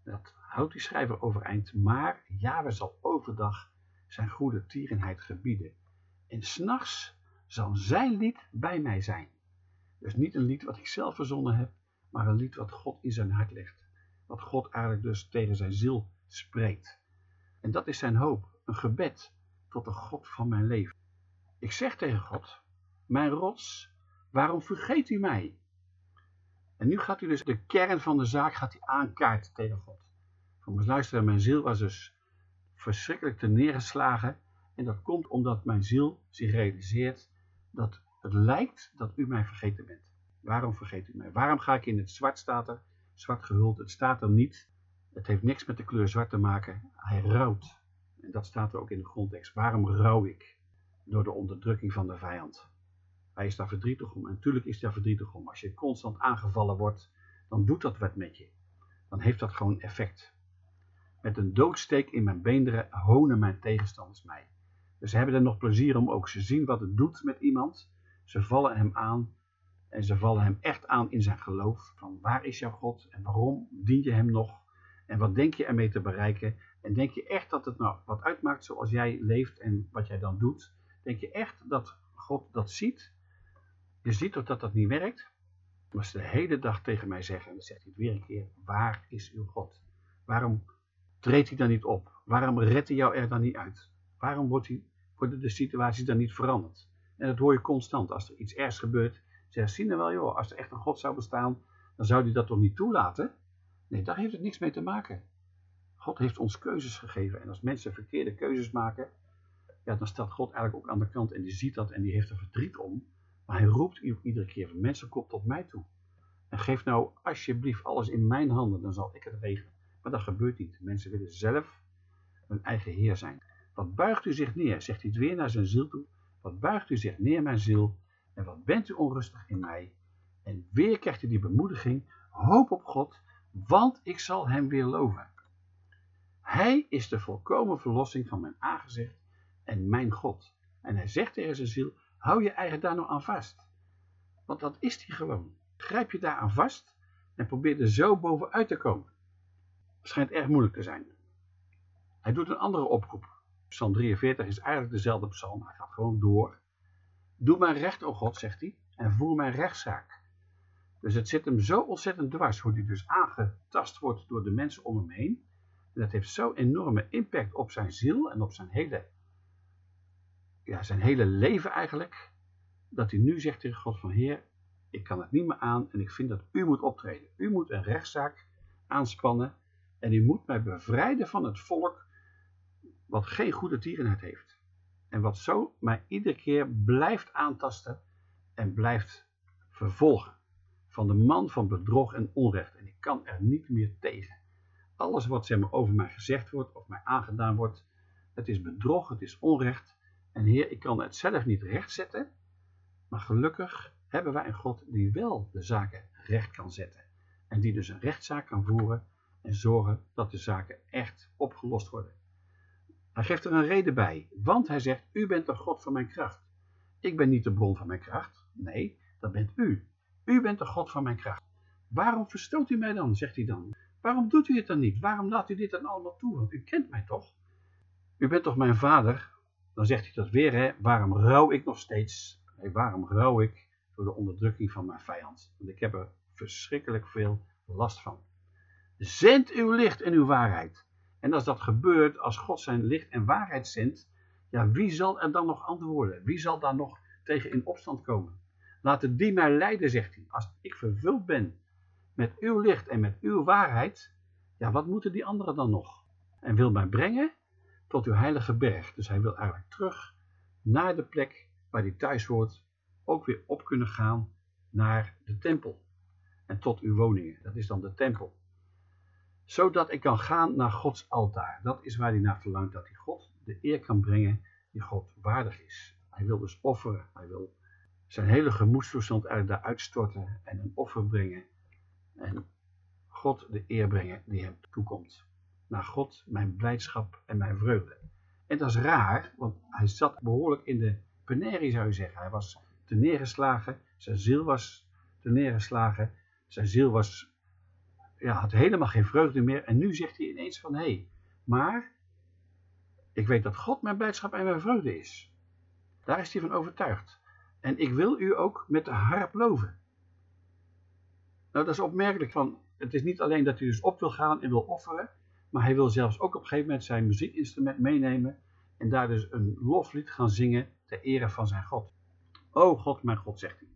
dat houdt die schrijver overeind, maar Jahwe zal overdag zijn goede tierenheid gebieden. En s'nachts zal zijn lied bij mij zijn. Dus niet een lied wat ik zelf verzonnen heb, maar een lied wat God in zijn hart legt. Wat God eigenlijk dus tegen zijn ziel spreekt. En dat is zijn hoop, een gebed tot de God van mijn leven. Ik zeg tegen God, mijn rots, waarom vergeet u mij? En nu gaat u dus de kern van de zaak gaat hij aankaarten tegen God. Van mijn luisteren, mijn ziel was dus verschrikkelijk te neergeslagen. En dat komt omdat mijn ziel zich realiseert dat het lijkt dat u mij vergeten bent. Waarom vergeet u mij? Waarom ga ik in het zwart staat er, zwart gehuld, het staat er niet. Het heeft niks met de kleur zwart te maken. Hij rouwt. En dat staat er ook in de grondtekst. Waarom rouw ik? Door de onderdrukking van de vijand. Hij is daar verdrietig om. En natuurlijk is hij daar verdrietig om. Als je constant aangevallen wordt, dan doet dat wat met je. Dan heeft dat gewoon effect. Met een doodsteek in mijn beenderen honen mijn tegenstanders mij. Dus ze hebben er nog plezier om ook. Ze zien wat het doet met iemand. Ze vallen hem aan. En ze vallen hem echt aan in zijn geloof. Van waar is jouw God? En waarom dien je hem nog? En wat denk je ermee te bereiken? En denk je echt dat het nou wat uitmaakt zoals jij leeft en wat jij dan doet? Denk je echt dat God dat ziet? Je ziet toch dat dat niet werkt? Maar ze de hele dag tegen mij zeggen, en dan zegt hij het weer een keer, waar is uw God? Waarom treedt hij dan niet op? Waarom redt hij jou er dan niet uit? Waarom wordt hij, worden de situaties dan niet veranderd? En dat hoor je constant. Als er iets ergs gebeurt, zeg zie je wel joh, als er echt een God zou bestaan, dan zou hij dat toch niet toelaten? Nee, daar heeft het niks mee te maken. God heeft ons keuzes gegeven. En als mensen verkeerde keuzes maken, ja, dan staat God eigenlijk ook aan de kant en die ziet dat en die heeft er verdriet om. Maar hij roept iedere keer van mensen, kom tot mij toe. En geef nou alsjeblieft alles in mijn handen, dan zal ik het regelen. Maar dat gebeurt niet. Mensen willen zelf hun eigen heer zijn. Wat buigt u zich neer, zegt hij het weer naar zijn ziel toe. Wat buigt u zich neer, mijn ziel, en wat bent u onrustig in mij. En weer krijgt u die bemoediging, hoop op God, want ik zal hem weer loven. Hij is de volkomen verlossing van mijn aangezicht en mijn God. En hij zegt tegen zijn ziel, hou je eigen daar nou aan vast. Want dat is hij gewoon. Grijp je daar aan vast en probeer er zo bovenuit te komen. Schijnt erg moeilijk te zijn. Hij doet een andere oproep. Psalm 43 is eigenlijk dezelfde psalm. Hij gaat gewoon door. Doe mijn recht, o God, zegt hij, en voer mijn rechtszaak. Dus het zit hem zo ontzettend dwars, hoe hij dus aangetast wordt door de mensen om hem heen. En dat heeft zo'n enorme impact op zijn ziel en op zijn hele, ja, zijn hele leven eigenlijk. Dat hij nu zegt tegen God van Heer, ik kan het niet meer aan en ik vind dat u moet optreden. U moet een rechtszaak aanspannen en u moet mij bevrijden van het volk wat geen goede tierenheid heeft. En wat zo mij iedere keer blijft aantasten en blijft vervolgen. van de man van bedrog en onrecht. En ik kan er niet meer tegen. Alles wat zeg maar, over mij gezegd wordt of mij aangedaan wordt, het is bedrog, het is onrecht. En Heer, ik kan het zelf niet rechtzetten, maar gelukkig hebben wij een God die wel de zaken recht kan zetten. En die dus een rechtszaak kan voeren en zorgen dat de zaken echt opgelost worden. Hij geeft er een reden bij, want hij zegt, u bent de God van mijn kracht. Ik ben niet de bron van mijn kracht, nee, dat bent u. U bent de God van mijn kracht. Waarom verstoot u mij dan, zegt hij dan. Waarom doet u het dan niet? Waarom laat u dit dan allemaal toe? Want u kent mij toch? U bent toch mijn vader? Dan zegt hij dat weer, hè? waarom rouw ik nog steeds? Nee, waarom rouw ik door de onderdrukking van mijn vijand? Want ik heb er verschrikkelijk veel last van. Zend uw licht en uw waarheid. En als dat gebeurt, als God zijn licht en waarheid zendt, ja, wie zal er dan nog antwoorden? Wie zal daar nog tegen in opstand komen? Laten die mij leiden, zegt hij. Als ik vervuld ben met uw licht en met uw waarheid, ja, wat moeten die anderen dan nog? En wil mij brengen tot uw heilige berg. Dus hij wil eigenlijk terug naar de plek waar hij thuis hoort, ook weer op kunnen gaan naar de tempel. En tot uw woningen, dat is dan de tempel. Zodat ik kan gaan naar Gods altaar. Dat is waar hij naar verlangt, dat hij God de eer kan brengen die God waardig is. Hij wil dus offeren, hij wil zijn hele gemoedstoestand daar uitstorten en een offer brengen. En God de eer brengen die hem toekomt. Naar God mijn blijdschap en mijn vreugde. En dat is raar, want hij zat behoorlijk in de penerie zou je zeggen. Hij was te neergeslagen, zijn ziel was te neergeslagen, zijn ziel was, ja, had helemaal geen vreugde meer. En nu zegt hij ineens van, hé, hey, maar ik weet dat God mijn blijdschap en mijn vreugde is. Daar is hij van overtuigd. En ik wil u ook met de harp loven. Nou, dat is opmerkelijk. Van, het is niet alleen dat hij dus op wil gaan en wil offeren, maar hij wil zelfs ook op een gegeven moment zijn muziekinstrument meenemen en daar dus een loflied gaan zingen ter ere van zijn God. O God, mijn God, zegt hij.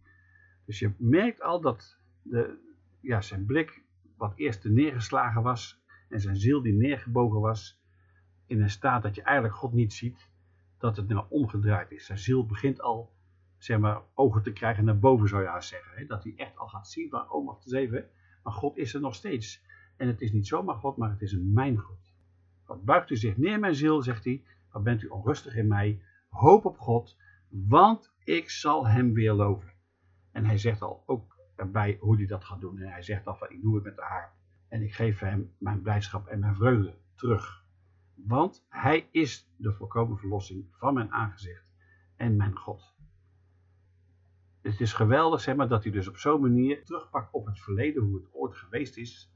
Dus je merkt al dat de, ja, zijn blik, wat eerst neergeslagen was, en zijn ziel die neergebogen was, in een staat dat je eigenlijk God niet ziet, dat het nou omgedraaid is. Zijn ziel begint al zeg maar, ogen te krijgen naar boven, zou je haast zeggen. Hè? Dat hij echt al gaat zien van, oh, wacht eens even, maar God is er nog steeds. En het is niet zomaar God, maar het is een mijn God. Wat buigt u zich neer, mijn ziel, zegt hij, wat bent u onrustig in mij, hoop op God, want ik zal hem weer loven. En hij zegt al ook erbij hoe hij dat gaat doen. En hij zegt al van, ik doe het met de. En ik geef hem mijn blijdschap en mijn vreugde terug. Want hij is de volkomen verlossing van mijn aangezicht en mijn God het is geweldig zeg maar, dat hij dus op zo'n manier terugpakt op het verleden, hoe het ooit geweest is.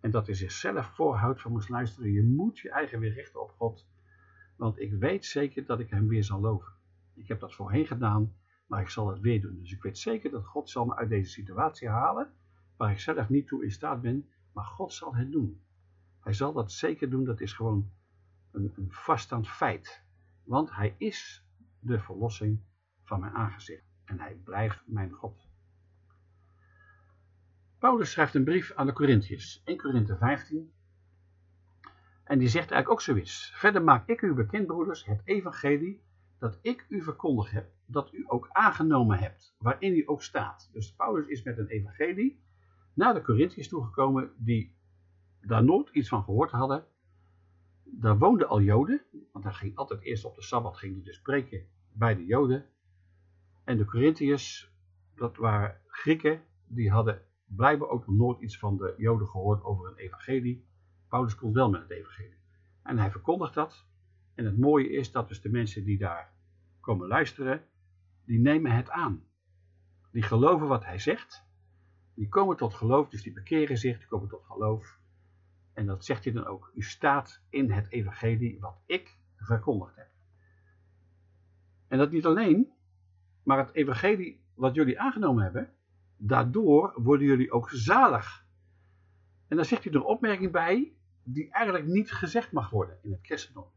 En dat hij zichzelf voorhoudt van moest luisteren. Je moet je eigen weer richten op God. Want ik weet zeker dat ik hem weer zal loven. Ik heb dat voorheen gedaan, maar ik zal het weer doen. Dus ik weet zeker dat God zal me uit deze situatie halen, waar ik zelf niet toe in staat ben, maar God zal het doen. Hij zal dat zeker doen, dat is gewoon een, een vaststaand feit. Want hij is de verlossing van mijn aangezicht en hij blijft mijn God. Paulus schrijft een brief aan de Corinthiërs, 1 Korinthe 15. En die zegt eigenlijk ook zoiets. Verder maak ik u bekend, broeders, het evangelie dat ik u verkondigd heb, dat u ook aangenomen hebt, waarin u ook staat. Dus Paulus is met een evangelie naar de Corinthiërs toegekomen, die daar nooit iets van gehoord hadden. Daar woonden al Joden, want hij ging altijd eerst op de Sabbat ging hij dus spreken bij de Joden. En de Corinthiërs, dat waren Grieken, die hadden blijkbaar ook nog nooit iets van de Joden gehoord over een evangelie. Paulus komt wel met het evangelie. En hij verkondigt dat. En het mooie is dat dus de mensen die daar komen luisteren, die nemen het aan. Die geloven wat hij zegt. Die komen tot geloof, dus die bekeren zich, die komen tot geloof. En dat zegt hij dan ook. U staat in het evangelie wat ik verkondigd heb. En dat niet alleen, maar het evangelie wat jullie aangenomen hebben, daardoor worden jullie ook zalig. En dan zegt hij een opmerking bij, die eigenlijk niet gezegd mag worden in het christendom.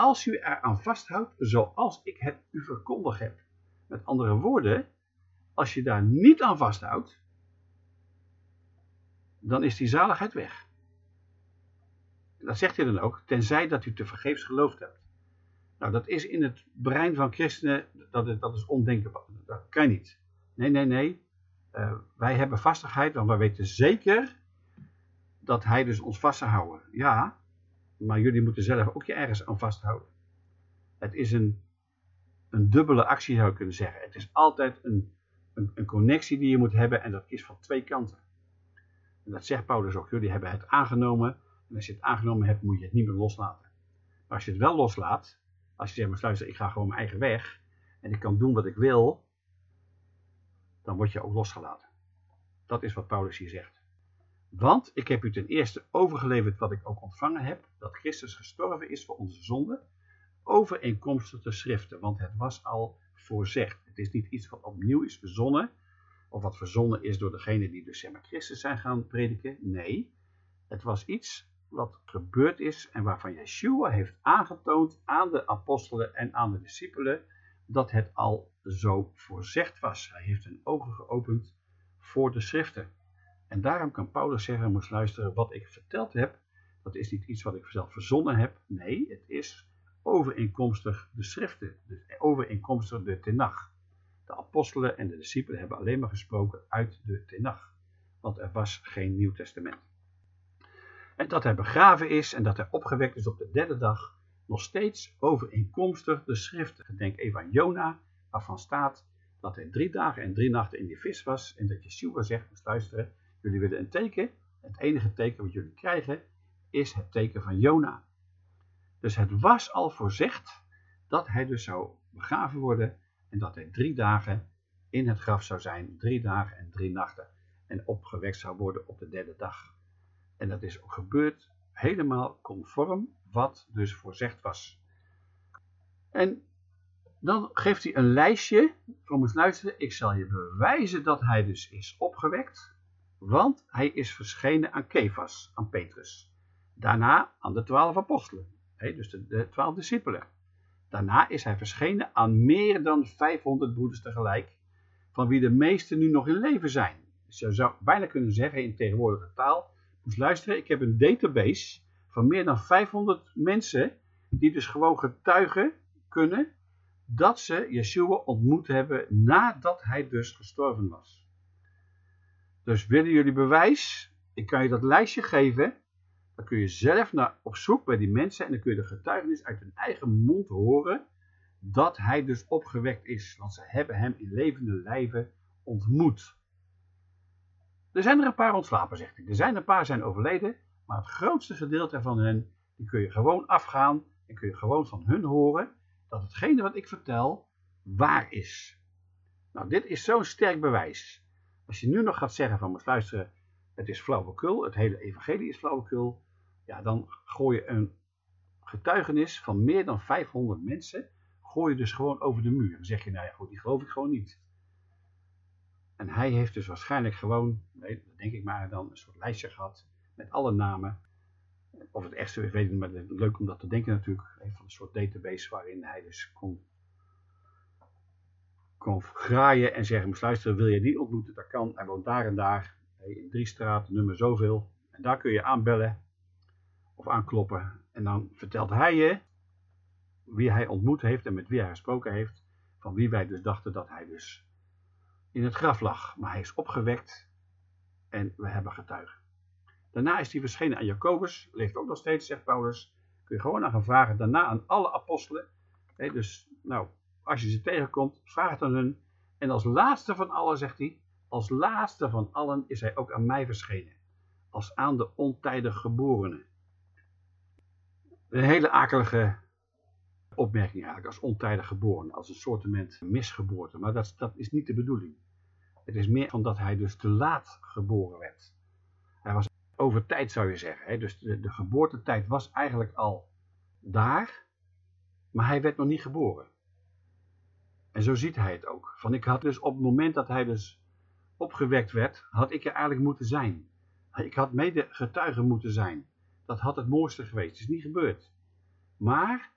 Als u eraan vasthoudt, zoals ik het u verkondigd heb. Met andere woorden, als je daar niet aan vasthoudt, dan is die zaligheid weg. Dat zegt hij dan ook, tenzij dat u te vergeefs geloofd hebt. Nou, dat is in het brein van christenen, dat is, dat is ondenkbaar. Dat kan niet. Nee, nee, nee. Uh, wij hebben vastigheid, want wij weten zeker dat hij dus ons vast zou houden. Ja, maar jullie moeten zelf ook je ergens aan vasthouden. Het is een, een dubbele actie zou je kunnen zeggen. Het is altijd een, een, een connectie die je moet hebben en dat is van twee kanten. En dat zegt Paulus ook, jullie hebben het aangenomen. En als je het aangenomen hebt, moet je het niet meer loslaten. Maar als je het wel loslaat, als je zegt, maar luister, ik ga gewoon mijn eigen weg. En ik kan doen wat ik wil. Dan word je ook losgelaten. Dat is wat Paulus hier zegt. Want ik heb u ten eerste overgeleverd wat ik ook ontvangen heb. Dat Christus gestorven is voor onze zonden. Overeenkomstig de schriften. Want het was al voorzegd. Het is niet iets wat opnieuw is verzonnen of wat verzonnen is door degene die dus zeg Christus zijn gaan prediken. Nee, het was iets wat gebeurd is en waarvan Yeshua heeft aangetoond aan de apostelen en aan de discipelen dat het al zo voorzegd was. Hij heeft hun ogen geopend voor de schriften. En daarom kan Paulus zeggen, moest luisteren, wat ik verteld heb, dat is niet iets wat ik zelf verzonnen heb. Nee, het is overeenkomstig de schriften, dus overeenkomstig de tenach. De apostelen en de discipelen hebben alleen maar gesproken uit de Tenach. Want er was geen Nieuw Testament. En dat hij begraven is en dat hij opgewekt is op de derde dag, nog steeds overeenkomstig de schriften. Denk even aan Jona, waarvan staat dat hij drie dagen en drie nachten in die vis was. En dat Yeshua zegt, moest luisteren, jullie willen een teken. Het enige teken wat jullie krijgen is het teken van Jona. Dus het was al voorzegd dat hij dus zou begraven worden en dat hij drie dagen in het graf zou zijn, drie dagen en drie nachten, en opgewekt zou worden op de derde dag. En dat is ook gebeurd helemaal conform wat dus voorzegd was. En dan geeft hij een lijstje, eens luisteren, ik zal je bewijzen dat hij dus is opgewekt, want hij is verschenen aan Kefas, aan Petrus. Daarna aan de twaalf apostelen, dus de, de twaalf discipelen. Daarna is hij verschenen aan meer dan 500 broeders tegelijk, van wie de meesten nu nog in leven zijn. Dus je zou bijna kunnen zeggen in tegenwoordige taal, dus luisteren, ik heb een database van meer dan 500 mensen, die dus gewoon getuigen kunnen dat ze Yeshua ontmoet hebben nadat hij dus gestorven was. Dus willen jullie bewijs? Ik kan je dat lijstje geven dan kun je zelf naar, op zoek bij die mensen en dan kun je de getuigenis uit hun eigen mond horen dat hij dus opgewekt is. Want ze hebben hem in levende lijven ontmoet. Er zijn er een paar ontslapen, zegt hij. Er zijn een paar zijn overleden, maar het grootste gedeelte van hen, die kun je gewoon afgaan en kun je gewoon van hun horen dat hetgene wat ik vertel waar is. Nou, dit is zo'n sterk bewijs. Als je nu nog gaat zeggen van, luisteren, het is flauwekul, het hele evangelie is flauwekul, ja, dan gooi je een getuigenis van meer dan 500 mensen, gooi je dus gewoon over de muur. Dan zeg je, nou ja, goed, die geloof ik gewoon niet. En hij heeft dus waarschijnlijk gewoon, nee, dat denk ik maar dan, een soort lijstje gehad met alle namen. Of het echt weet ik niet, maar leuk om dat te denken natuurlijk. Van een soort database waarin hij dus kon, kon graaien en zeggen, moest wil je die ontmoeten? Dat kan, hij woont daar en daar, in drie straat, nummer zoveel. En daar kun je aanbellen of aankloppen. En dan vertelt hij je wie hij ontmoet heeft en met wie hij gesproken heeft. Van wie wij dus dachten dat hij dus in het graf lag. Maar hij is opgewekt en we hebben getuigen. Daarna is hij verschenen aan Jacobus, leeft ook nog steeds, zegt Paulus. Kun je gewoon aan gaan vragen. Daarna aan alle apostelen. dus, nou, als je ze tegenkomt, vraag het aan hun. En als laatste van allen, zegt hij, als laatste van allen is hij ook aan mij verschenen. Als aan de ontijdig geborene. Een hele akelige opmerking eigenlijk, als ontijdig geboren, als een soortement misgeboorte. Maar dat, dat is niet de bedoeling. Het is meer omdat hij dus te laat geboren werd. Hij was over tijd zou je zeggen. Hè? Dus de, de geboortetijd was eigenlijk al daar, maar hij werd nog niet geboren. En zo ziet hij het ook. Van ik had dus op het moment dat hij dus opgewekt werd, had ik er eigenlijk moeten zijn. Ik had mede getuige moeten zijn. Dat had het mooiste geweest. Het is niet gebeurd. Maar,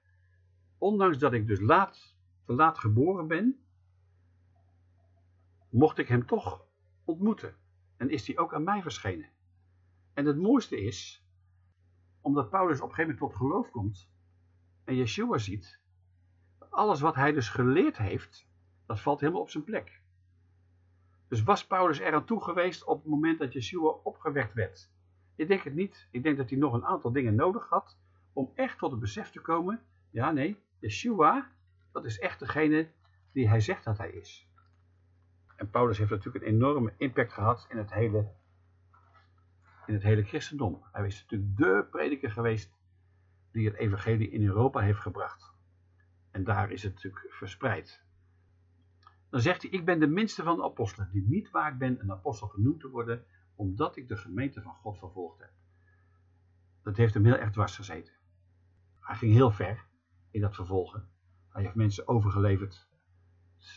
ondanks dat ik dus laat, te laat geboren ben, mocht ik hem toch ontmoeten. En is hij ook aan mij verschenen. En het mooiste is, omdat Paulus op een gegeven moment tot geloof komt en Yeshua ziet, alles wat hij dus geleerd heeft, dat valt helemaal op zijn plek. Dus was Paulus er aan toe geweest op het moment dat Yeshua opgewekt werd? Ik denk het niet. Ik denk dat hij nog een aantal dingen nodig had om echt tot het besef te komen. Ja, nee, Yeshua, dat is echt degene die hij zegt dat hij is. En Paulus heeft natuurlijk een enorme impact gehad in het hele, in het hele christendom. Hij is natuurlijk de prediker geweest die het evangelie in Europa heeft gebracht. En daar is het natuurlijk verspreid. Dan zegt hij, ik ben de minste van de apostelen, die niet waard ben een apostel genoemd te worden, omdat ik de gemeente van God vervolgd heb. Dat heeft hem heel erg dwars gezeten. Hij ging heel ver in dat vervolgen. Hij heeft mensen overgeleverd.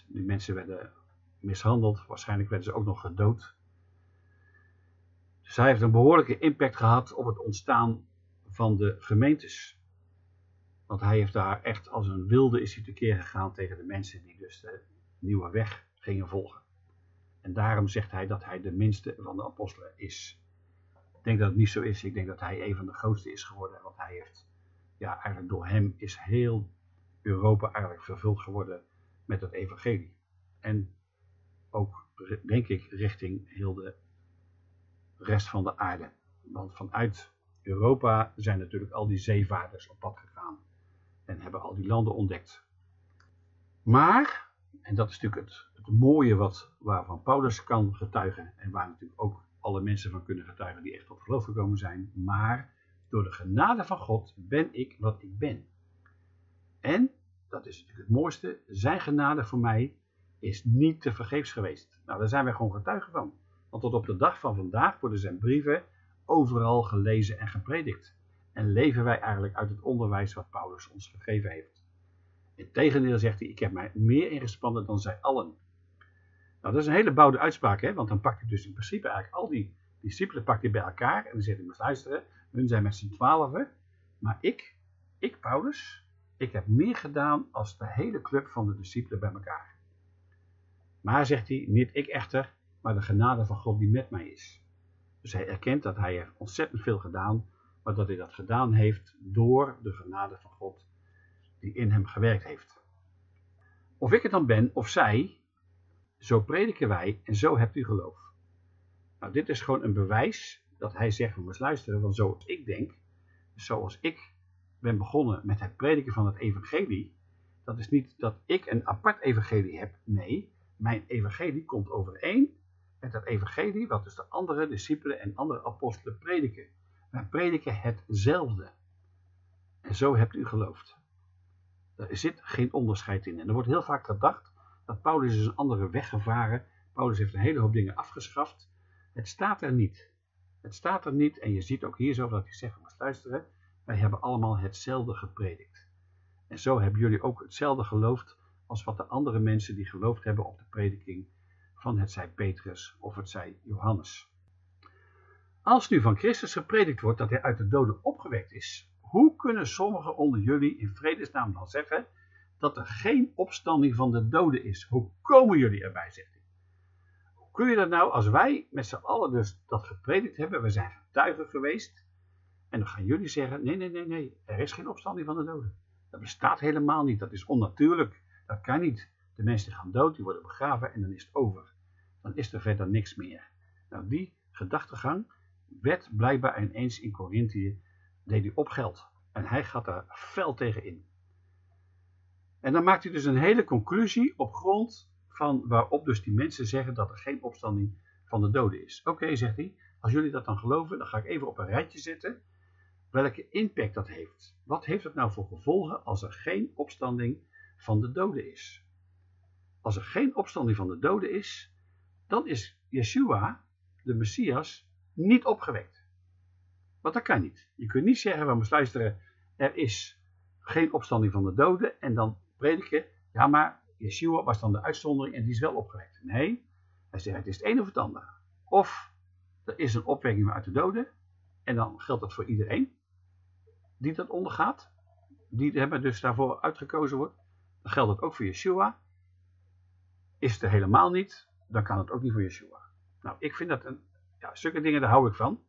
Die mensen werden mishandeld. Waarschijnlijk werden ze ook nog gedood. Dus hij heeft een behoorlijke impact gehad op het ontstaan van de gemeentes. Want hij heeft daar echt als een wilde is hij tekeer gegaan tegen de mensen die dus de nieuwe weg gingen volgen. En daarom zegt hij dat hij de minste van de apostelen is. Ik denk dat het niet zo is. Ik denk dat hij een van de grootste is geworden. Want hij heeft, ja, eigenlijk door hem is heel Europa eigenlijk vervuld geworden met het evangelie. En ook, denk ik, richting heel de rest van de aarde. Want vanuit Europa zijn natuurlijk al die zeevaarders op pad gegaan. En hebben al die landen ontdekt. Maar, en dat is natuurlijk het, mooie wat, waarvan Paulus kan getuigen. En waar natuurlijk ook alle mensen van kunnen getuigen die echt tot geloof gekomen zijn. Maar door de genade van God ben ik wat ik ben. En, dat is natuurlijk het mooiste, zijn genade voor mij is niet te vergeefs geweest. Nou, daar zijn wij gewoon getuigen van. Want tot op de dag van vandaag worden zijn brieven overal gelezen en gepredikt. En leven wij eigenlijk uit het onderwijs wat Paulus ons gegeven heeft. Integendeel zegt hij, ik heb mij meer ingespannen dan zij allen. Nou, dat is een hele bouwde uitspraak, hè? want dan pakt hij dus in principe eigenlijk al die discipelen pakt hij bij elkaar en dan zegt hij, maar luisteren, hun zijn met z'n twaalfen, maar ik, ik Paulus, ik heb meer gedaan als de hele club van de discipelen bij elkaar. Maar, zegt hij, niet ik echter, maar de genade van God die met mij is. Dus hij erkent dat hij heeft ontzettend veel gedaan, maar dat hij dat gedaan heeft door de genade van God die in hem gewerkt heeft. Of ik het dan ben of zij, zo prediken wij en zo hebt u geloof. Nou, dit is gewoon een bewijs dat hij zegt, we moeten luisteren, van zoals ik denk, zoals ik ben begonnen met het prediken van het evangelie, dat is niet dat ik een apart evangelie heb, nee, mijn evangelie komt overeen met het evangelie wat dus de andere discipelen en andere apostelen prediken. Wij prediken hetzelfde. En zo hebt u geloofd. Er zit geen onderscheid in. En er wordt heel vaak gedacht dat Paulus is een andere weg gevaren. Paulus heeft een hele hoop dingen afgeschaft. Het staat er niet. Het staat er niet. En je ziet ook hier zo dat hij zegt, maar luisteren, wij hebben allemaal hetzelfde gepredikt. En zo hebben jullie ook hetzelfde geloofd als wat de andere mensen die geloofd hebben op de prediking van het zij Petrus of het zij Johannes. Als nu van Christus gepredikt wordt dat hij uit de doden opgewekt is, hoe kunnen sommigen onder jullie in vredesnaam dan zeggen dat er geen opstanding van de doden is? Hoe komen jullie erbij, zegt hij. Hoe kun je dat nou, als wij met z'n allen dus dat gepredikt hebben, we zijn getuigen geweest, en dan gaan jullie zeggen, nee, nee, nee, nee, er is geen opstanding van de doden. Dat bestaat helemaal niet, dat is onnatuurlijk, dat kan niet. De mensen gaan dood, die worden begraven en dan is het over. Dan is er verder niks meer. Nou, die gedachtegang werd blijkbaar ineens in Corinthië, deed hij op geld. En hij gaat daar fel tegen in. En dan maakt hij dus een hele conclusie op grond van waarop dus die mensen zeggen dat er geen opstanding van de doden is. Oké, zegt hij, als jullie dat dan geloven, dan ga ik even op een rijtje zetten welke impact dat heeft. Wat heeft het nou voor gevolgen als er geen opstanding van de doden is? Als er geen opstanding van de doden is, dan is Yeshua, de Messias, niet opgewekt. Want dat kan niet. Je kunt niet zeggen, we moeten luisteren, er is geen opstanding van de doden en dan prediken, ja maar Yeshua was dan de uitzondering en die is wel opgewekt. Nee, hij zegt het is het een of het ander. Of er is een opwekking uit de doden en dan geldt dat voor iedereen die dat ondergaat, die hebben dus daarvoor uitgekozen wordt, dan geldt het ook voor Yeshua. Is het er helemaal niet, dan kan het ook niet voor Yeshua. Nou, ik vind dat een, ja, zulke dingen, daar hou ik van.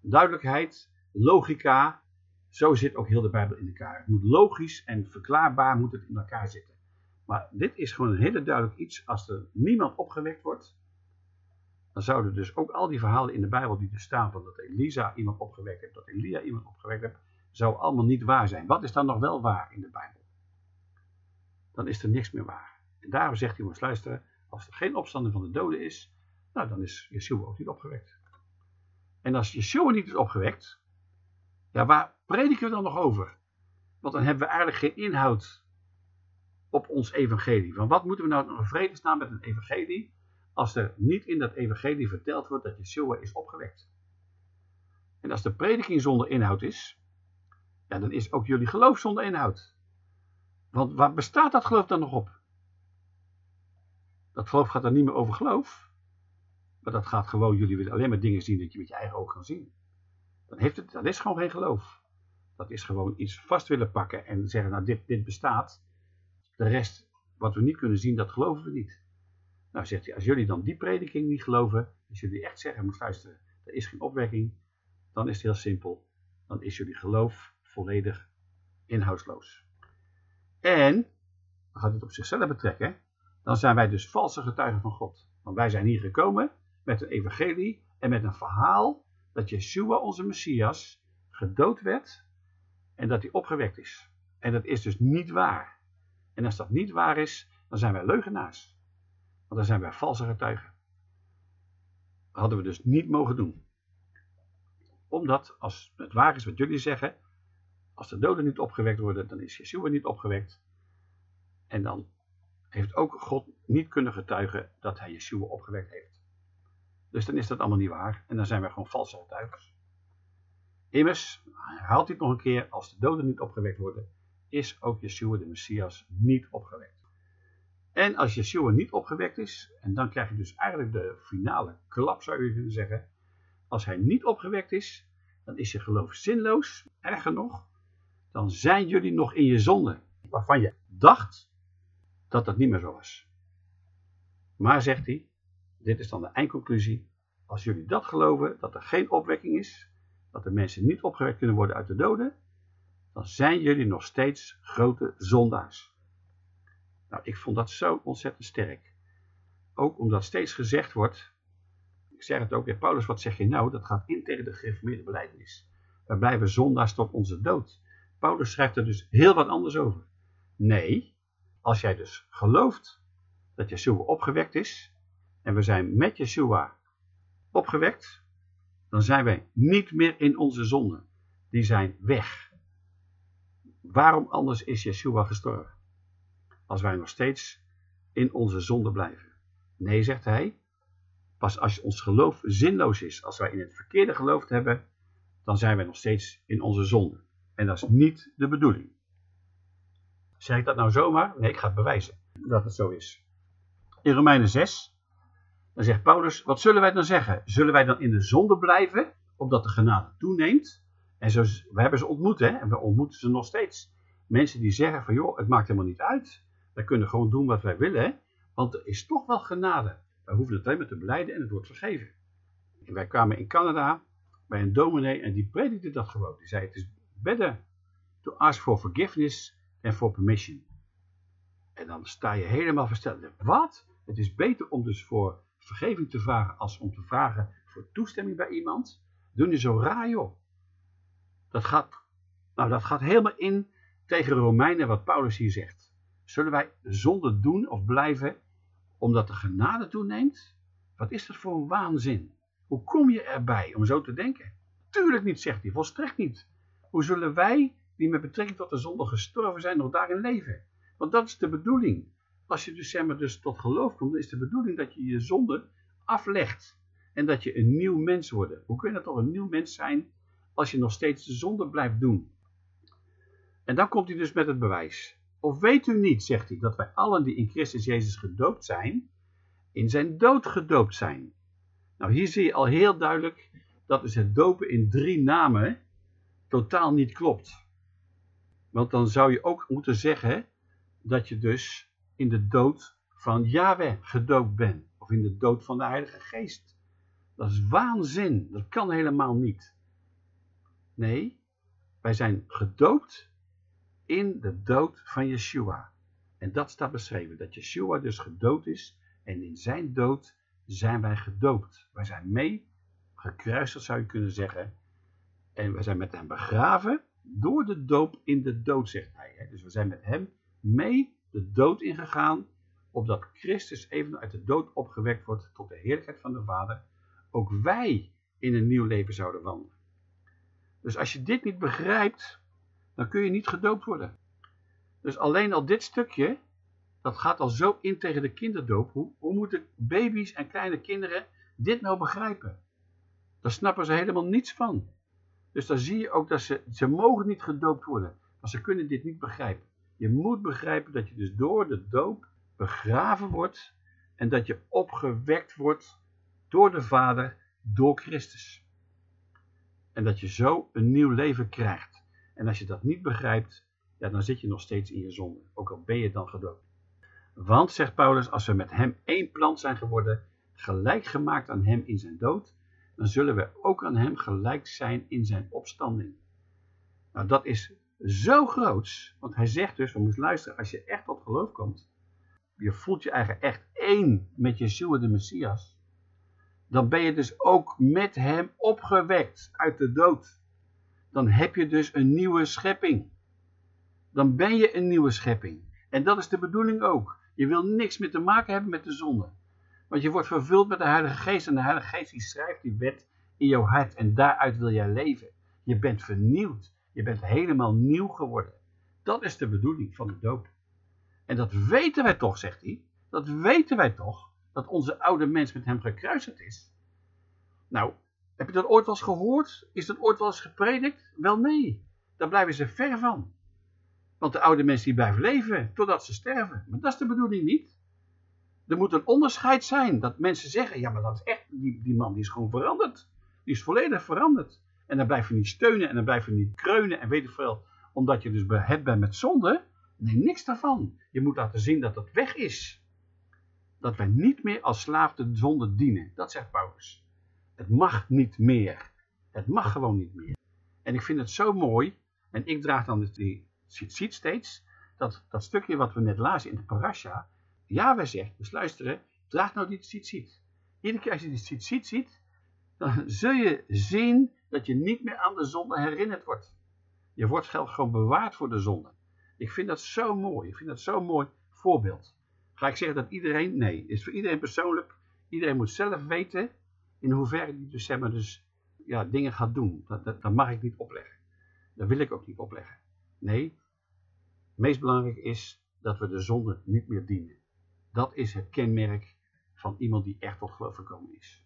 Duidelijkheid, logica, zo zit ook heel de Bijbel in elkaar. Het moet logisch en verklaarbaar moet het in elkaar zitten. Maar dit is gewoon een hele duidelijk iets, als er niemand opgewekt wordt, dan zouden dus ook al die verhalen in de Bijbel die er staan van dat Elisa iemand opgewekt heeft, dat Elia iemand opgewekt heeft, zou allemaal niet waar zijn. Wat is dan nog wel waar in de Bijbel? Dan is er niks meer waar. En daarom zegt hij, moet luisteren, als er geen opstanding van de doden is, nou dan is Yeshua ook niet opgewekt. En als Yeshua niet is opgewekt, ja, waar prediken we dan nog over? Want dan hebben we eigenlijk geen inhoud op ons evangelie. Van wat moeten we nou nog vredesnaam met een evangelie, als er niet in dat evangelie verteld wordt dat Yeshua is opgewekt. En als de prediking zonder inhoud is, ja, dan is ook jullie geloof zonder inhoud. Want waar bestaat dat geloof dan nog op? Dat geloof gaat dan niet meer over geloof. Maar dat gaat gewoon, jullie willen alleen maar dingen zien dat je met je eigen ogen kan zien. Dan, heeft het, dat is gewoon geen geloof. Dat is gewoon iets vast willen pakken en zeggen, nou dit, dit bestaat. De rest, wat we niet kunnen zien, dat geloven we niet. Nou zegt hij, als jullie dan die prediking niet geloven, als jullie echt zeggen, moet luisteren, er is geen opwekking, dan is het heel simpel. Dan is jullie geloof volledig inhoudsloos. En, dan gaat het op zichzelf betrekken, dan zijn wij dus valse getuigen van God. Want wij zijn hier gekomen met een evangelie en met een verhaal dat Yeshua, onze Messias, gedood werd en dat hij opgewekt is. En dat is dus niet waar. En als dat niet waar is, dan zijn wij leugenaars. Want dan zijn wij valse getuigen. Dat hadden we dus niet mogen doen. Omdat, als het waar is wat jullie zeggen, als de doden niet opgewekt worden, dan is Yeshua niet opgewekt. En dan heeft ook God niet kunnen getuigen dat hij Yeshua opgewekt heeft. Dus dan is dat allemaal niet waar. En dan zijn wij gewoon valse getuigers. Immers, herhaalt het nog een keer, als de doden niet opgewekt worden, is ook Yeshua de Messias niet opgewekt. En als Yeshua niet opgewekt is, en dan krijg je dus eigenlijk de finale klap zou je kunnen zeggen. Als hij niet opgewekt is, dan is je geloof zinloos. Erger nog, dan zijn jullie nog in je zonde. Waarvan je dacht dat dat niet meer zo was. Maar zegt hij, dit is dan de eindconclusie. Als jullie dat geloven, dat er geen opwekking is, dat de mensen niet opgewekt kunnen worden uit de doden, dan zijn jullie nog steeds grote zondaars. Nou, ik vond dat zo ontzettend sterk. Ook omdat steeds gezegd wordt, ik zeg het ook, ja, Paulus, wat zeg je nou? Dat gaat in tegen de gereformeerde belijdenis. We blijven zondaars tot onze dood. Paulus schrijft er dus heel wat anders over. Nee, als jij dus gelooft dat Yeshua opgewekt is, en we zijn met Yeshua opgewekt, dan zijn wij niet meer in onze zonde. Die zijn weg. Waarom anders is Yeshua gestorven? als wij nog steeds in onze zonde blijven. Nee, zegt hij, pas als ons geloof zinloos is, als wij in het verkeerde geloofd hebben, dan zijn wij nog steeds in onze zonde. En dat is niet de bedoeling. Zeg ik dat nou zomaar? Nee, ik ga het bewijzen dat het zo is. In Romeinen 6, dan zegt Paulus, wat zullen wij dan zeggen? Zullen wij dan in de zonde blijven, omdat de genade toeneemt? En zo, we hebben ze ontmoet, hè? en we ontmoeten ze nog steeds. Mensen die zeggen van, joh, het maakt helemaal niet uit. Wij kunnen gewoon doen wat wij willen, hè? want er is toch wel genade. Wij hoeven het alleen maar te beleiden en het wordt vergeven. En wij kwamen in Canada bij een dominee en die predikte dat gewoon. Die zei, het is better to ask for forgiveness than for permission. En dan sta je helemaal versteld. Wat? Het is beter om dus voor vergeving te vragen als om te vragen voor toestemming bij iemand. Doe je zo raar. Dat gaat, nou, dat gaat helemaal in tegen Romeinen wat Paulus hier zegt. Zullen wij zonde doen of blijven omdat de genade toeneemt? Wat is dat voor een waanzin? Hoe kom je erbij om zo te denken? Tuurlijk niet, zegt hij, volstrekt niet. Hoe zullen wij, die met betrekking tot de zonde gestorven zijn, nog daarin leven? Want dat is de bedoeling. Als je dus, zeg dus tot geloof komt, dan is de bedoeling dat je je zonde aflegt. En dat je een nieuw mens wordt. Hoe kun je toch een nieuw mens zijn als je nog steeds de zonde blijft doen? En dan komt hij dus met het bewijs. Of weet u niet, zegt hij, dat wij allen die in Christus Jezus gedoopt zijn, in zijn dood gedoopt zijn. Nou, hier zie je al heel duidelijk dat dus het dopen in drie namen totaal niet klopt. Want dan zou je ook moeten zeggen dat je dus in de dood van Yahweh gedoopt bent. Of in de dood van de Heilige Geest. Dat is waanzin. Dat kan helemaal niet. Nee, wij zijn gedoopt in de dood van Yeshua. En dat staat beschreven, dat Yeshua dus gedood is en in zijn dood zijn wij gedoopt. Wij zijn mee gekruisigd, zou je kunnen zeggen. En we zijn met hem begraven door de doop in de dood, zegt hij. Dus we zijn met hem mee de dood ingegaan, opdat Christus even uit de dood opgewekt wordt tot de heerlijkheid van de Vader. Ook wij in een nieuw leven zouden wandelen. Dus als je dit niet begrijpt, dan kun je niet gedoopt worden. Dus alleen al dit stukje, dat gaat al zo in tegen de kinderdoop. Hoe, moeten baby's en kleine kinderen dit nou begrijpen? Daar snappen ze helemaal niets van. Dus dan zie je ook dat ze, ze mogen niet gedoopt worden. Maar ze kunnen dit niet begrijpen. Je moet begrijpen dat je dus door de doop begraven wordt. En dat je opgewekt wordt door de Vader, door Christus. En dat je zo een nieuw leven krijgt. En als je dat niet begrijpt, ja, dan zit je nog steeds in je zonde. Ook al ben je dan gedoopt. Want, zegt Paulus, als we met hem één plant zijn geworden, gelijk gemaakt aan hem in zijn dood, dan zullen we ook aan hem gelijk zijn in zijn opstanding. Nou, dat is zo groots, want hij zegt dus, we moeten luisteren, als je echt tot geloof komt, je voelt je eigen echt één met Yeshua de Messias, dan ben je dus ook met hem opgewekt uit de dood. Dan heb je dus een nieuwe schepping. Dan ben je een nieuwe schepping. En dat is de bedoeling ook. Je wil niks meer te maken hebben met de zonde. Want je wordt vervuld met de Heilige Geest. En de Heilige Geest die schrijft die wet in jouw hart. En daaruit wil jij leven. Je bent vernieuwd. Je bent helemaal nieuw geworden. Dat is de bedoeling van de doop. En dat weten wij toch, zegt hij. Dat weten wij toch. Dat onze oude mens met hem gekruisigd is. Nou, heb je dat ooit wel eens gehoord? Is dat ooit wel eens gepredikt? Wel nee. Daar blijven ze ver van. Want de oude mensen die blijven leven totdat ze sterven. Maar dat is de bedoeling niet. Er moet een onderscheid zijn. Dat mensen zeggen, ja maar dat is echt, die, die man die is gewoon veranderd. Die is volledig veranderd. En dan blijf je niet steunen en dan blijf je niet kreunen en weet ik veel. Omdat je dus behept bent met zonde. Nee, niks daarvan. Je moet laten zien dat dat weg is. Dat wij niet meer als slaaf de zonde dienen. Dat zegt Paulus. Het mag niet meer. Het mag gewoon niet meer. En ik vind het zo mooi. En ik draag dan die ziet steeds. Dat, dat stukje wat we net lazen in de parasha. Yahweh zegt, dus luisteren. Draag nou die ziet. Iedere keer als je die ziet ziet. Dan zul je zien dat je niet meer aan de zonde herinnerd wordt. Je wordt gewoon bewaard voor de zonde. Ik vind dat zo mooi. Ik vind dat zo'n mooi voorbeeld. Ga ik zeggen dat iedereen? Nee. Is voor iedereen persoonlijk. Iedereen moet zelf weten in hoeverre hij dus, zeg maar, dus ja, dingen gaat doen. Dat, dat, mag ik niet opleggen. Dat wil ik ook niet opleggen. Nee, het meest belangrijk is dat we de zonde niet meer dienen. Dat is het kenmerk van iemand die echt tot geloof gekomen is.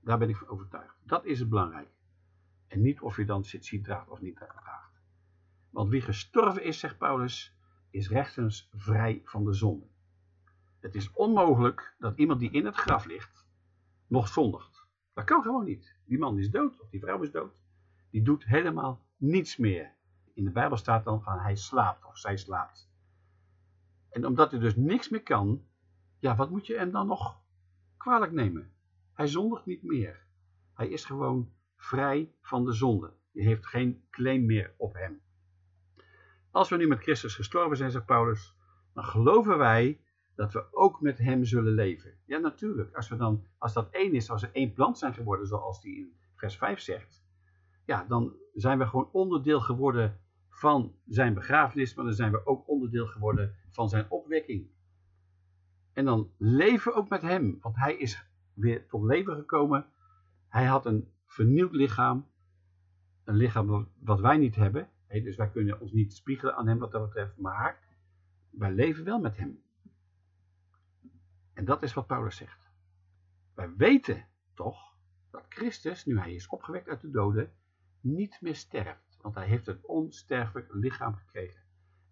Daar ben ik van overtuigd. Dat is het belangrijk. En niet of je dan ziet draagt of niet draagt. Want wie gestorven is, zegt Paulus, is rechtens vrij van de zonde. Het is onmogelijk dat iemand die in het graf ligt, nog zondigt. Dat kan gewoon niet. Die man is dood, of die vrouw is dood. Die doet helemaal niets meer. In de Bijbel staat dan van hij slaapt, of zij slaapt. En omdat hij dus niks meer kan, ja, wat moet je hem dan nog kwalijk nemen? Hij zondigt niet meer. Hij is gewoon vrij van de zonde. Je heeft geen claim meer op hem. Als we nu met Christus gestorven zijn, zegt Paulus, dan geloven wij dat we ook met hem zullen leven. Ja, natuurlijk. Als, we dan, als dat één is, als er één plant zijn geworden, zoals die in vers 5 zegt, ja, dan zijn we gewoon onderdeel geworden van zijn begrafenis, maar dan zijn we ook onderdeel geworden van zijn opwekking. En dan leven we ook met hem, want hij is weer tot leven gekomen. Hij had een vernieuwd lichaam, een lichaam wat wij niet hebben. Dus wij kunnen ons niet spiegelen aan hem wat dat betreft, maar wij leven wel met hem. En dat is wat Paulus zegt. Wij weten toch dat Christus, nu hij is opgewekt uit de doden, niet meer sterft. Want hij heeft een onsterfelijk lichaam gekregen.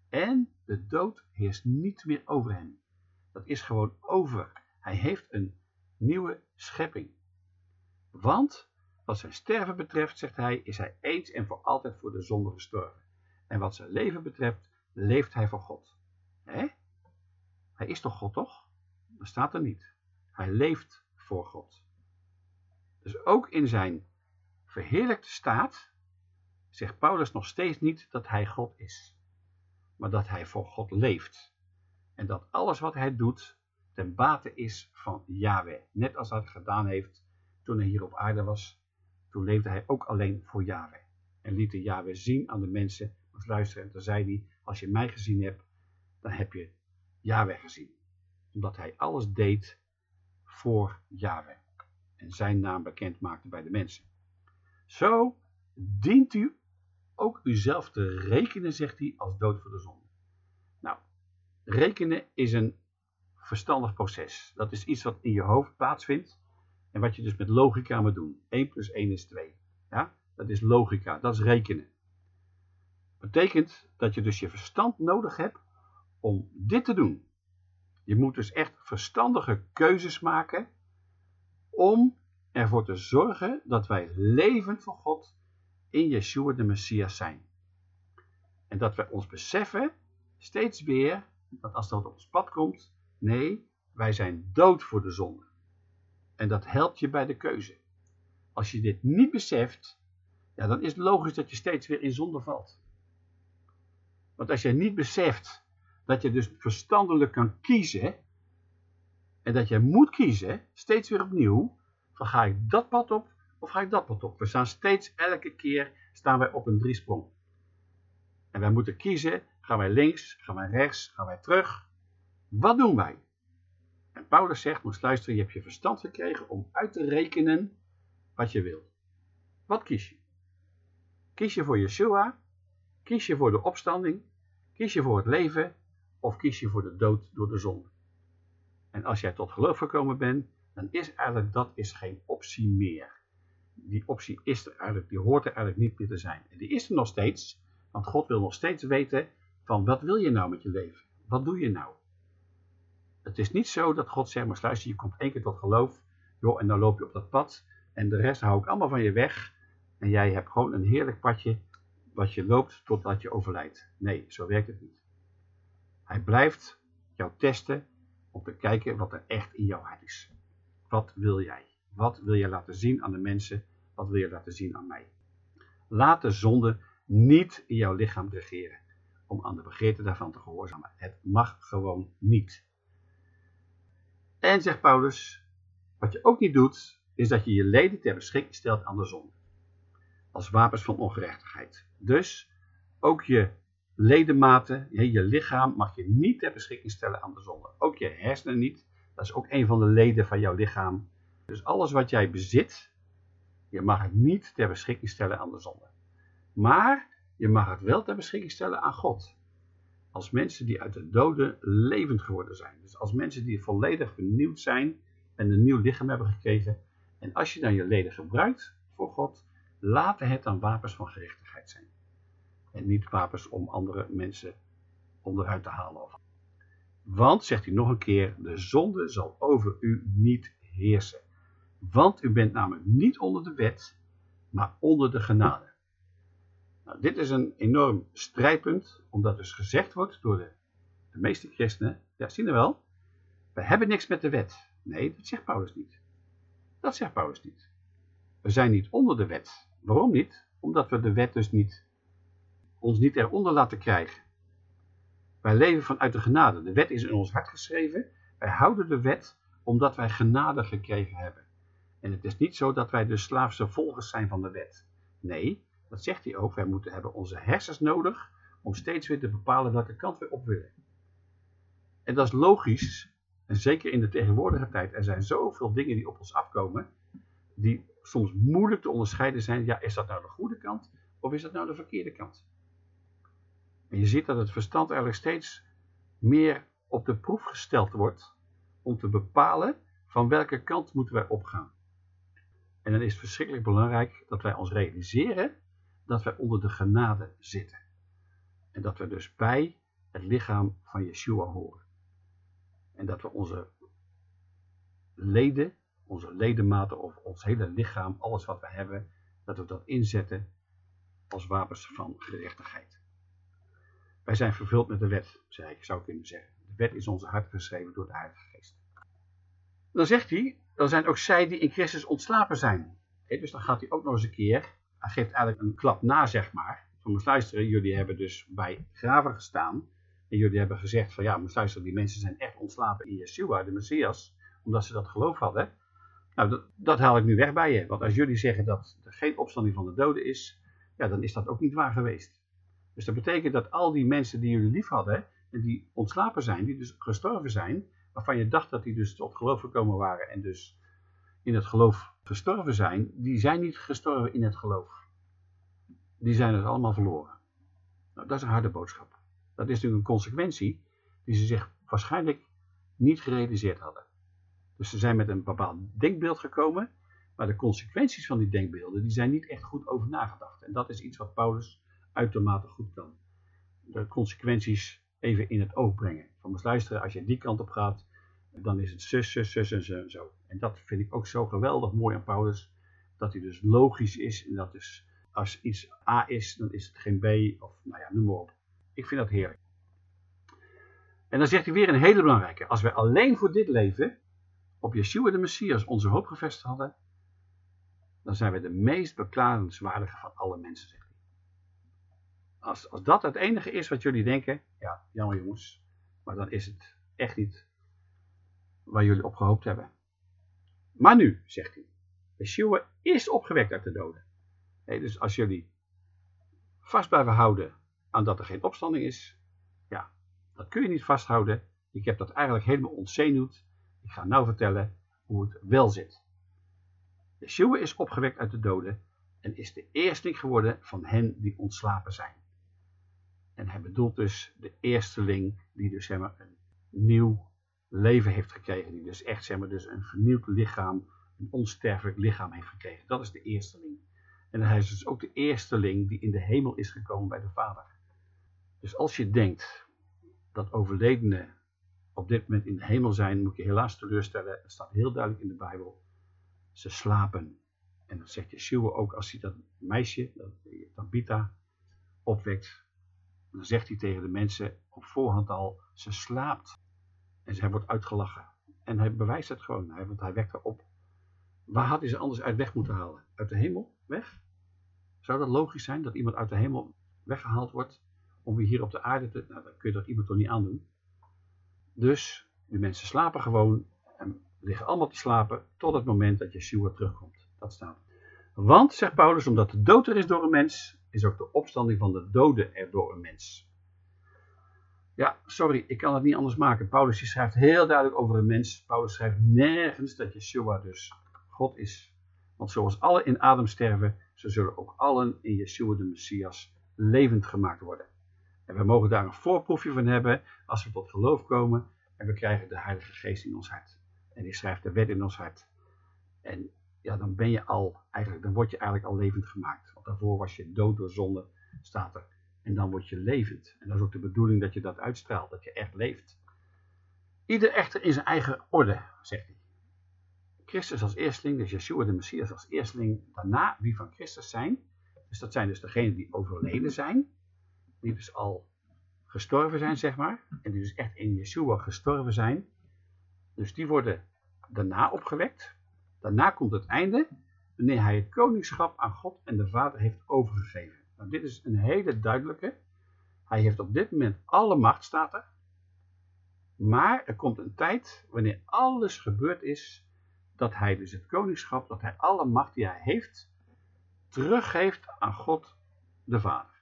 En de dood heerst niet meer over hem. Dat is gewoon over. Hij heeft een nieuwe schepping. Want wat zijn sterven betreft, zegt hij, is hij eens en voor altijd voor de zonde gestorven. En wat zijn leven betreft, leeft hij voor God. Hè? Hij is toch God, toch? Dat staat er niet. Hij leeft voor God. Dus ook in zijn verheerlijkte staat zegt Paulus nog steeds niet dat hij God is. Maar dat hij voor God leeft. En dat alles wat hij doet, ten bate is van Yahweh. Net als hij het gedaan heeft toen hij hier op aarde was. Toen leefde hij ook alleen voor Yahweh. En liet de Yahweh zien aan de mensen. Moest luisteren en toen zei hij, als je mij gezien hebt, dan heb je Yahweh gezien. Omdat hij alles deed voor Yahweh. En zijn naam bekend maakte bij de mensen. Zo dient u ook uzelf te rekenen, zegt hij, als dood voor de zonde. Nou, rekenen is een verstandig proces. Dat is iets wat in je hoofd plaatsvindt en wat je dus met logica moet doen. 1 plus 1 is 2. Ja? Dat is logica, dat is rekenen. Betekent dat je dus je verstand nodig hebt om dit te doen. Je moet dus echt verstandige keuzes maken om ervoor te zorgen dat wij levend voor God in Yeshua de Messias zijn. En dat wij ons beseffen, steeds weer, dat als dat op ons pad komt, nee, wij zijn dood voor de zonde. En dat helpt je bij de keuze. Als je dit niet beseft, ja, dan is het logisch dat je steeds weer in zonde valt. Want als je niet beseft dat je dus verstandelijk kan kiezen, en dat je moet kiezen, steeds weer opnieuw, van ga ik dat pad op of ga ik dat pad op? We staan steeds, elke keer staan wij op een driesprong. En wij moeten kiezen, gaan wij links, gaan wij rechts, gaan wij terug. Wat doen wij? En Paulus zegt, moest luisteren, je hebt je verstand gekregen om uit te rekenen wat je wil. Wat kies je? Kies je voor Yeshua? Kies je voor de opstanding? Kies je voor het leven? Of kies je voor de dood door de zonde? En als jij tot geloof gekomen bent, dan is eigenlijk dat is geen optie meer. Die optie is er eigenlijk, die hoort er eigenlijk niet meer te zijn. En die is er nog steeds, want God wil nog steeds weten van wat wil je nou met je leven? Wat doe je nou? Het is niet zo dat God zegt, maar luister, je komt één keer tot geloof, joh, en dan loop je op dat pad en de rest hou ik allemaal van je weg. En jij hebt gewoon een heerlijk padje wat je loopt totdat je overlijdt. Nee, zo werkt het niet. Hij blijft jou testen om te kijken wat er echt in jouw hart is. Wat wil jij? Wat wil je laten zien aan de mensen? Wat wil je laten zien aan mij? Laat de zonde niet in jouw lichaam regeren om aan de begeerte daarvan te gehoorzamen. Het mag gewoon niet. En zegt Paulus, wat je ook niet doet, is dat je je leden ter beschikking stelt aan de zonde. Als wapens van ongerechtigheid. Dus ook je ledematen, je lichaam mag je niet ter beschikking stellen aan de zonde. Ook je hersenen niet. Dat is ook een van de leden van jouw lichaam. Dus alles wat jij bezit, je mag het niet ter beschikking stellen aan de zonde. Maar je mag het wel ter beschikking stellen aan God. Als mensen die uit de doden levend geworden zijn. Dus als mensen die volledig vernieuwd zijn en een nieuw lichaam hebben gekregen. En als je dan je leden gebruikt voor God, laten het dan wapens van gerechtigheid zijn. En niet wapens om andere mensen onderuit te halen. Want, zegt hij nog een keer, de zonde zal over u niet heersen. Want u bent namelijk niet onder de wet, maar onder de genade. Nou, dit is een enorm strijdpunt, omdat dus gezegd wordt door de, de meeste christenen, ja, zie je wel, we hebben niks met de wet. Nee, dat zegt Paulus niet. Dat zegt Paulus niet. We zijn niet onder de wet. Waarom niet? Omdat we de wet dus niet, ons niet eronder laten krijgen. Wij leven vanuit de genade. De wet is in ons hart geschreven. Wij houden de wet omdat wij genade gekregen hebben. En het is niet zo dat wij de slaafse volgers zijn van de wet. Nee, dat zegt hij ook. Wij moeten hebben onze hersens nodig om steeds weer te bepalen welke kant we op willen. En dat is logisch. En zeker in de tegenwoordige tijd. Er zijn zoveel dingen die op ons afkomen. Die soms moeilijk te onderscheiden zijn. Ja, is dat nou de goede kant? Of is dat nou de verkeerde kant? En je ziet dat het verstand eigenlijk steeds meer op de proef gesteld wordt om te bepalen van welke kant moeten wij opgaan. En dan is het verschrikkelijk belangrijk dat wij ons realiseren dat wij onder de genade zitten. En dat we dus bij het lichaam van Yeshua horen. En dat we onze leden, onze ledematen of ons hele lichaam, alles wat we hebben, dat we dat inzetten als wapens van gerechtigheid. Wij zijn vervuld met de wet, ik, zou kunnen zeggen. De wet is onze hart geschreven door de Heilige Geest. Dan zegt hij, dan zijn ook zij die in Christus ontslapen zijn. dus dan gaat hij ook nog eens een keer, geeft eigenlijk een klap na, zeg maar. Van luisteren, jullie hebben dus bij graven gestaan. en jullie hebben gezegd van ja, maar luister, die mensen zijn echt ontslapen in Yeshua, de Messias, omdat ze dat geloof hadden. Nou, dat, dat haal ik nu weg bij je. Want als jullie zeggen dat er geen opstanding van de doden is, ja, dan is dat ook niet waar geweest. Dus dat betekent dat al die mensen die jullie lief hadden, en die ontslapen zijn, die dus gestorven zijn, waarvan je dacht dat die dus tot geloof gekomen waren en dus in het geloof gestorven zijn, die zijn niet gestorven in het geloof. Die zijn dus allemaal verloren. Nou, dat is een harde boodschap. Dat is natuurlijk een consequentie die ze zich waarschijnlijk niet gerealiseerd hadden. Dus ze zijn met een bepaald denkbeeld gekomen, maar de consequenties van die denkbeelden die zijn niet echt goed over nagedacht. En dat is iets wat Paulus uitermate goed kan. De consequenties even in het oog brengen. Van eens luisteren, als je die kant op gaat, dan is het zus, zus, zus en zo, en zo. En dat vind ik ook zo geweldig mooi aan Paulus, dat hij dus logisch is en dat dus als iets A is, dan is het geen B of nou ja, noem maar op. Ik vind dat heerlijk. En dan zegt hij weer een hele belangrijke. Als wij alleen voor dit leven op Yeshua de Messias onze hoop gevestigd hadden, dan zijn we de meest beklagenswaardige van alle mensen, zegt hij. Als, als dat het enige is wat jullie denken, ja, jammer jongens, maar dan is het echt niet waar jullie op gehoopt hebben. Maar nu, zegt hij, Yeshua is opgewekt uit de doden. dus als jullie vast blijven houden aan dat er geen opstanding is, ja, dat kun je niet vasthouden. Ik heb dat eigenlijk helemaal ontzenuwd. Ik ga nou vertellen hoe het wel zit. Yeshua is opgewekt uit de doden en is de eersteling geworden van hen die ontslapen zijn. En hij bedoelt dus de eersteling die dus maar, een nieuw leven heeft gekregen. Die dus echt zeg maar, dus een vernieuwd lichaam, een onsterfelijk lichaam heeft gekregen. Dat is de eersteling. En hij is dus ook de eersteling die in de hemel is gekomen bij de Vader. Dus als je denkt dat overledenen op dit moment in de hemel zijn, moet je helaas teleurstellen. Het staat heel duidelijk in de Bijbel. Ze slapen. En dan zegt Yeshua ook als hij dat meisje, dat Tabitha, opwekt. Dan zegt hij tegen de mensen op voorhand al, ze slaapt. En zij wordt uitgelachen. En hij bewijst het gewoon, want hij wekt op. Waar had hij ze anders uit weg moeten halen? Uit de hemel? Weg? Zou dat logisch zijn dat iemand uit de hemel weggehaald wordt om weer hier op de aarde te... Nou, dan kun je dat iemand toch niet aandoen. Dus die mensen slapen gewoon en liggen allemaal te slapen tot het moment dat Yeshua terugkomt. Dat staat. Want, zegt Paulus, omdat de dood er is door een mens, is ook de opstanding van de doden er door een mens. Ja, sorry, ik kan het niet anders maken. Paulus schrijft heel duidelijk over een mens. Paulus schrijft nergens dat Yeshua dus God is. Want zoals alle in Adam sterven, zo zullen ook allen in Yeshua de Messias levend gemaakt worden. En we mogen daar een voorproefje van hebben als we tot geloof komen en we krijgen de Heilige Geest in ons hart. En die schrijft de wet in ons hart. En ja, dan ben je al, eigenlijk, dan word je eigenlijk al levend gemaakt. Want daarvoor was je dood door zonde, staat er. En dan word je levend. En dat is ook de bedoeling dat je dat uitstraalt, dat je echt leeft. Ieder echter in zijn eigen orde, zegt hij. Christus als eersteling, dus Yeshua de Messias als eersteling. Daarna wie van Christus zijn. Dus dat zijn dus degenen die overleden zijn. Die dus al gestorven zijn, zeg maar. En die dus echt in Yeshua gestorven zijn. Dus die worden daarna opgewekt. Daarna komt het einde, wanneer hij het koningschap aan God en de Vader heeft overgegeven. Dit is een hele duidelijke. Hij heeft op dit moment alle macht, staat er. Maar er komt een tijd, wanneer alles gebeurd is, dat hij dus het koningschap, dat hij alle macht die hij heeft, teruggeeft aan God de Vader.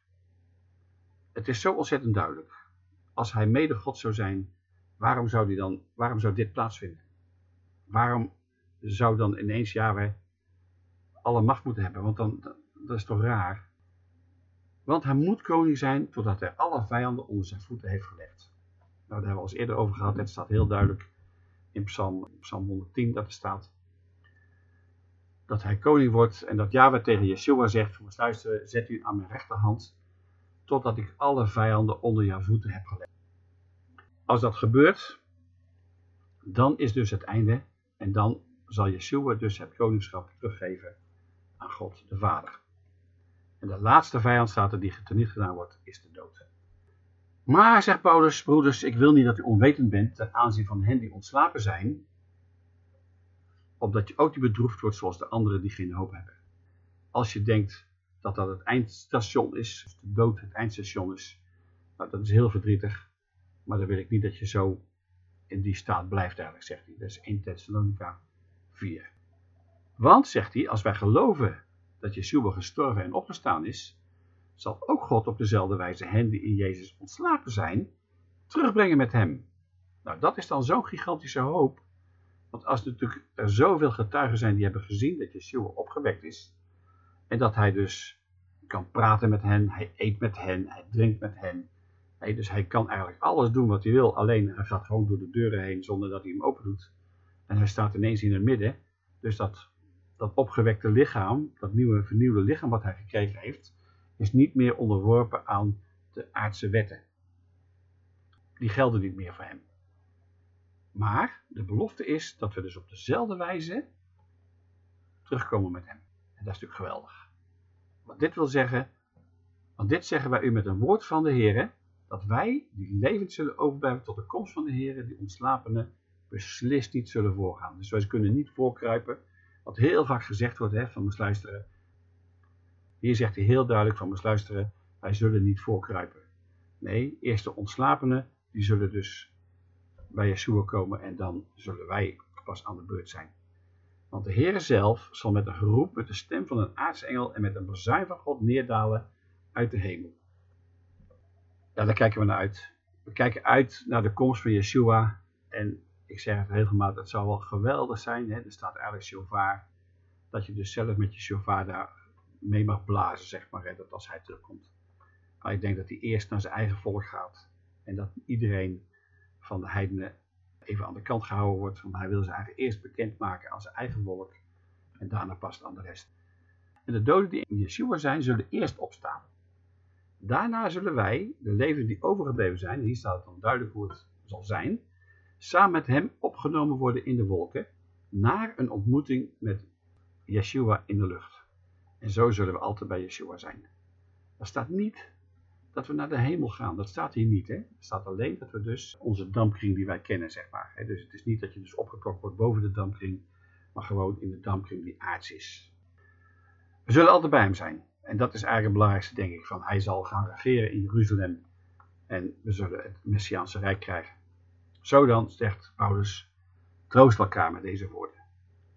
Het is zo ontzettend duidelijk. Als hij mede God zou zijn, waarom zou, die dan, waarom zou dit plaatsvinden? Waarom zou dan ineens Yahweh alle macht moeten hebben? Want dan, dat is toch raar? Want hij moet koning zijn totdat hij alle vijanden onder zijn voeten heeft gelegd. Nou, daar hebben we al eerder over gehad. Het staat heel duidelijk in Psalm, Psalm 110 dat er staat dat hij koning wordt en dat Yahweh tegen Yeshua zegt, luister, zet u aan mijn rechterhand totdat ik alle vijanden onder jouw voeten heb gelegd. Als dat gebeurt, dan is dus het einde en dan zal Yeshua dus het koningschap teruggeven aan God de Vader. En de laatste vijand staat er die teniet gedaan wordt, is de dood. Maar, zegt Paulus, broeders, ik wil niet dat u onwetend bent ten aanzien van hen die ontslapen zijn, opdat je ook niet bedroefd wordt zoals de anderen die geen hoop hebben. Als je denkt dat dat het eindstation is, de dood het eindstation is, nou, dat is heel verdrietig. Maar dan wil ik niet dat je zo in die staat blijft eigenlijk, zegt hij. Dat is 1 Thessalonica 4. Want, zegt hij, als wij geloven dat Yeshua gestorven en opgestaan is, zal ook God op dezelfde wijze hen die in Jezus ontslapen zijn, terugbrengen met hem. Nou, dat is dan zo'n gigantische hoop. Want als natuurlijk er zoveel getuigen zijn die hebben gezien dat Yeshua opgewekt is, en dat hij dus kan praten met hen, hij eet met hen, hij drinkt met hen. dus hij kan eigenlijk alles doen wat hij wil, alleen hij gaat gewoon door de deuren heen zonder dat hij hem open doet. En hij staat ineens in het midden. Dus dat, dat opgewekte lichaam, dat nieuwe vernieuwde lichaam wat hij gekregen heeft, is niet meer onderworpen aan de aardse wetten. Die gelden niet meer voor hem. Maar de belofte is dat we dus op dezelfde wijze terugkomen met hem. En dat is natuurlijk geweldig. Wat dit wil zeggen, want dit zeggen wij u met een woord van de Heer, dat wij die levend zullen overblijven tot de komst van de Heer, die ontslapenen beslist niet zullen voorgaan. Dus wij kunnen niet voorkruipen, wat heel vaak gezegd wordt hè, van luisteren. Hier zegt hij heel duidelijk van luisteren, wij zullen niet voorkruipen. Nee, eerst de ontslapenen, die zullen dus bij Yeshua komen en dan zullen wij pas aan de beurt zijn. Want de Heere zelf zal met een geroep, met de stem van een aartsengel en met een bezuin van God neerdalen uit de hemel. Ja, daar kijken we naar uit. We kijken uit naar de komst van Yeshua. En ik zeg het regelmatig, het zou wel geweldig zijn. Hè? Er staat eigenlijk shofar. Dat je dus zelf met je shofar daar mee mag blazen, zeg maar. Hè? Dat als hij terugkomt. Maar ik denk dat hij eerst naar zijn eigen volk gaat. En dat iedereen van de heidenen even aan de kant gehouden wordt. Want hij wil ze eigenlijk eerst bekendmaken aan zijn eigen volk. En daarna past aan de rest. En de doden die in Yeshua zijn, zullen eerst opstaan. Daarna zullen wij, de levenden die overgebleven zijn, hier staat dan duidelijk hoe het zal zijn, samen met hem opgenomen worden in de wolken, naar een ontmoeting met Yeshua in de lucht. En zo zullen we altijd bij Yeshua zijn. Er staat niet dat we naar de hemel gaan. Dat staat hier niet. Hè? Er staat alleen dat we dus onze dampkring die wij kennen, zeg maar. Hè? Dus het is niet dat je dus opgetrokken wordt boven de dampkring, maar gewoon in de dampkring die aards is. We zullen altijd bij hem zijn. En dat is eigenlijk het belangrijkste, denk ik. Van hij zal gaan regeren in Jeruzalem. En we zullen het Messiaanse Rijk krijgen. Zo dan, zegt Paulus, troost elkaar met deze woorden.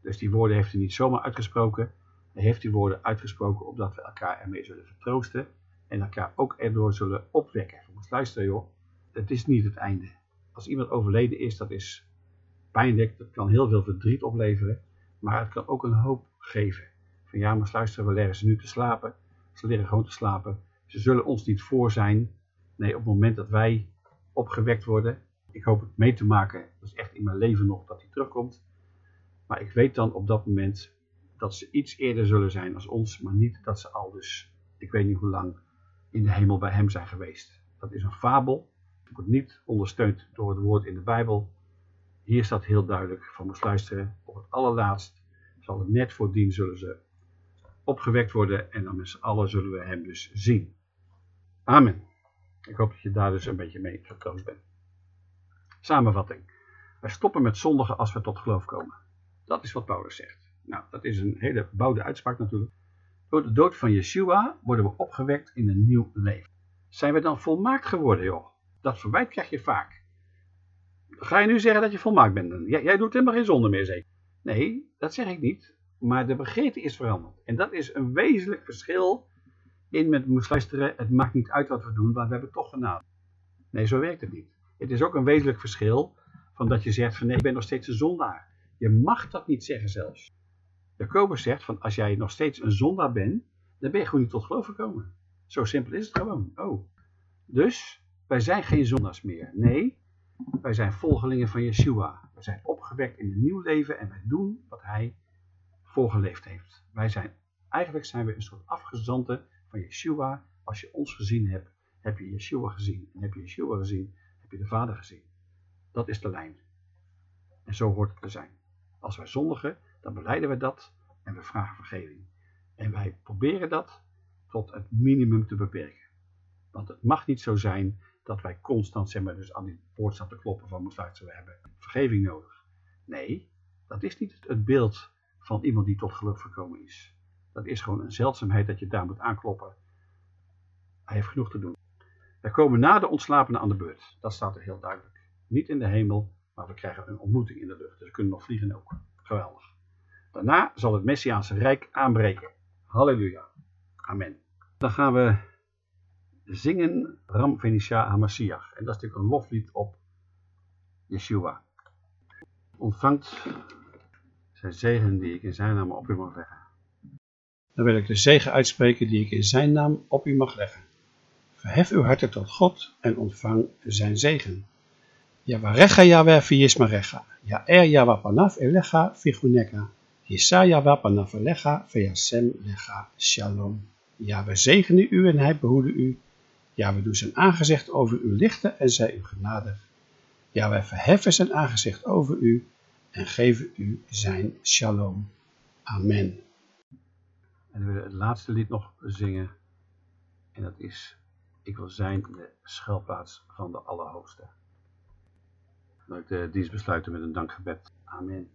Dus die woorden heeft hij niet zomaar uitgesproken. Hij heeft die woorden uitgesproken opdat we elkaar ermee zullen vertroosten en elkaar ook erdoor zullen opwekken. Moet luisteren joh, het is niet het einde. Als iemand overleden is, dat is pijnlijk, dat kan heel veel verdriet opleveren, maar het kan ook een hoop geven. Van ja, maar luisteren, we leggen ze nu te slapen, ze liggen gewoon te slapen. Ze zullen ons niet voor zijn. Nee, op het moment dat wij opgewekt worden, ik hoop het mee te maken, dat is echt in mijn leven nog dat hij terugkomt. Maar ik weet dan op dat moment dat ze iets eerder zullen zijn als ons, maar niet dat ze al dus, ik weet niet hoe lang, in de hemel bij hem zijn geweest. Dat is een fabel. Het wordt niet ondersteund door het woord in de Bijbel. Hier staat heel duidelijk van moest luisteren. Op het allerlaatst zal het net voordien zullen ze opgewekt worden en dan met z'n allen zullen we hem dus zien. Amen. Ik hoop dat je daar dus een beetje mee getroost bent. Samenvatting. Wij stoppen met zondigen als we tot geloof komen. Dat is wat Paulus zegt. Nou, dat is een hele bouwde uitspraak natuurlijk. Door de dood van Yeshua worden we opgewekt in een nieuw leven. Zijn we dan volmaakt geworden, joh? Dat verwijt krijg je vaak. Ga je nu zeggen dat je volmaakt bent? Jij, jij doet helemaal geen zonde meer, zeker? Nee, dat zeg ik niet. Maar de begeerte is veranderd. En dat is een wezenlijk verschil in met moest luisteren. Het maakt niet uit wat we doen, maar we hebben toch genade. Nee, zo werkt het niet. Het is ook een wezenlijk verschil van dat je zegt van nee, ik ben nog steeds een zondaar. Je mag dat niet zeggen zelfs. Jacobus zegt van als jij nog steeds een zondaar bent, dan ben je gewoon niet tot geloof gekomen. Zo simpel is het gewoon. Oh. Dus wij zijn geen zondaars meer. Nee, wij zijn volgelingen van Yeshua. We zijn opgewekt in een nieuw leven en wij doen wat hij voorgeleefd heeft. Wij zijn, eigenlijk zijn we een soort afgezanten van Yeshua. Als je ons gezien hebt, heb je Yeshua gezien. En heb je Yeshua gezien, de Vader gezien. Dat is de lijn. En zo hoort het te zijn. Als wij zondigen, dan beleiden we dat en we vragen vergeving. En wij proberen dat tot het minimum te beperken. Want het mag niet zo zijn dat wij constant zeg maar, dus aan die poort staan te kloppen van we hebben vergeving nodig. Nee, dat is niet het beeld van iemand die tot geluk gekomen is. Dat is gewoon een zeldzaamheid dat je daar moet aankloppen. Hij heeft genoeg te doen. Er komen na de ontslapenen aan de beurt. Dat staat er heel duidelijk. Niet in de hemel, maar we krijgen een ontmoeting in de lucht. Dus we kunnen nog vliegen ook. Geweldig. Daarna zal het Messiaanse Rijk aanbreken. Halleluja. Amen. Dan gaan we zingen Ram Venetia Hamasiach. En dat is natuurlijk een loflied op Yeshua. Ontvangt zijn zegen die ik in zijn naam op u mag leggen. Dan wil ik de zegen uitspreken die ik in zijn naam op u mag leggen. Verhef uw harten tot God en ontvang zijn zegen. Yavarecha Yahweh viyismarecha. Ya'er Yahweh panaf elecha figuneka. Yisa Yahweh panaf elecha veyasem lecha shalom. Ja, we zegenen u en hij behoede u. Ja, we doen zijn aangezicht over u lichten en zij u genadig. Ja, wij verheffen zijn aangezicht over u en geven u zijn shalom. Amen. En we het laatste lied nog zingen. En dat is, ik wil zijn de schuilplaats van de Allerhoogste. Dan ik de dienst besluiten met een dankgebed. Amen.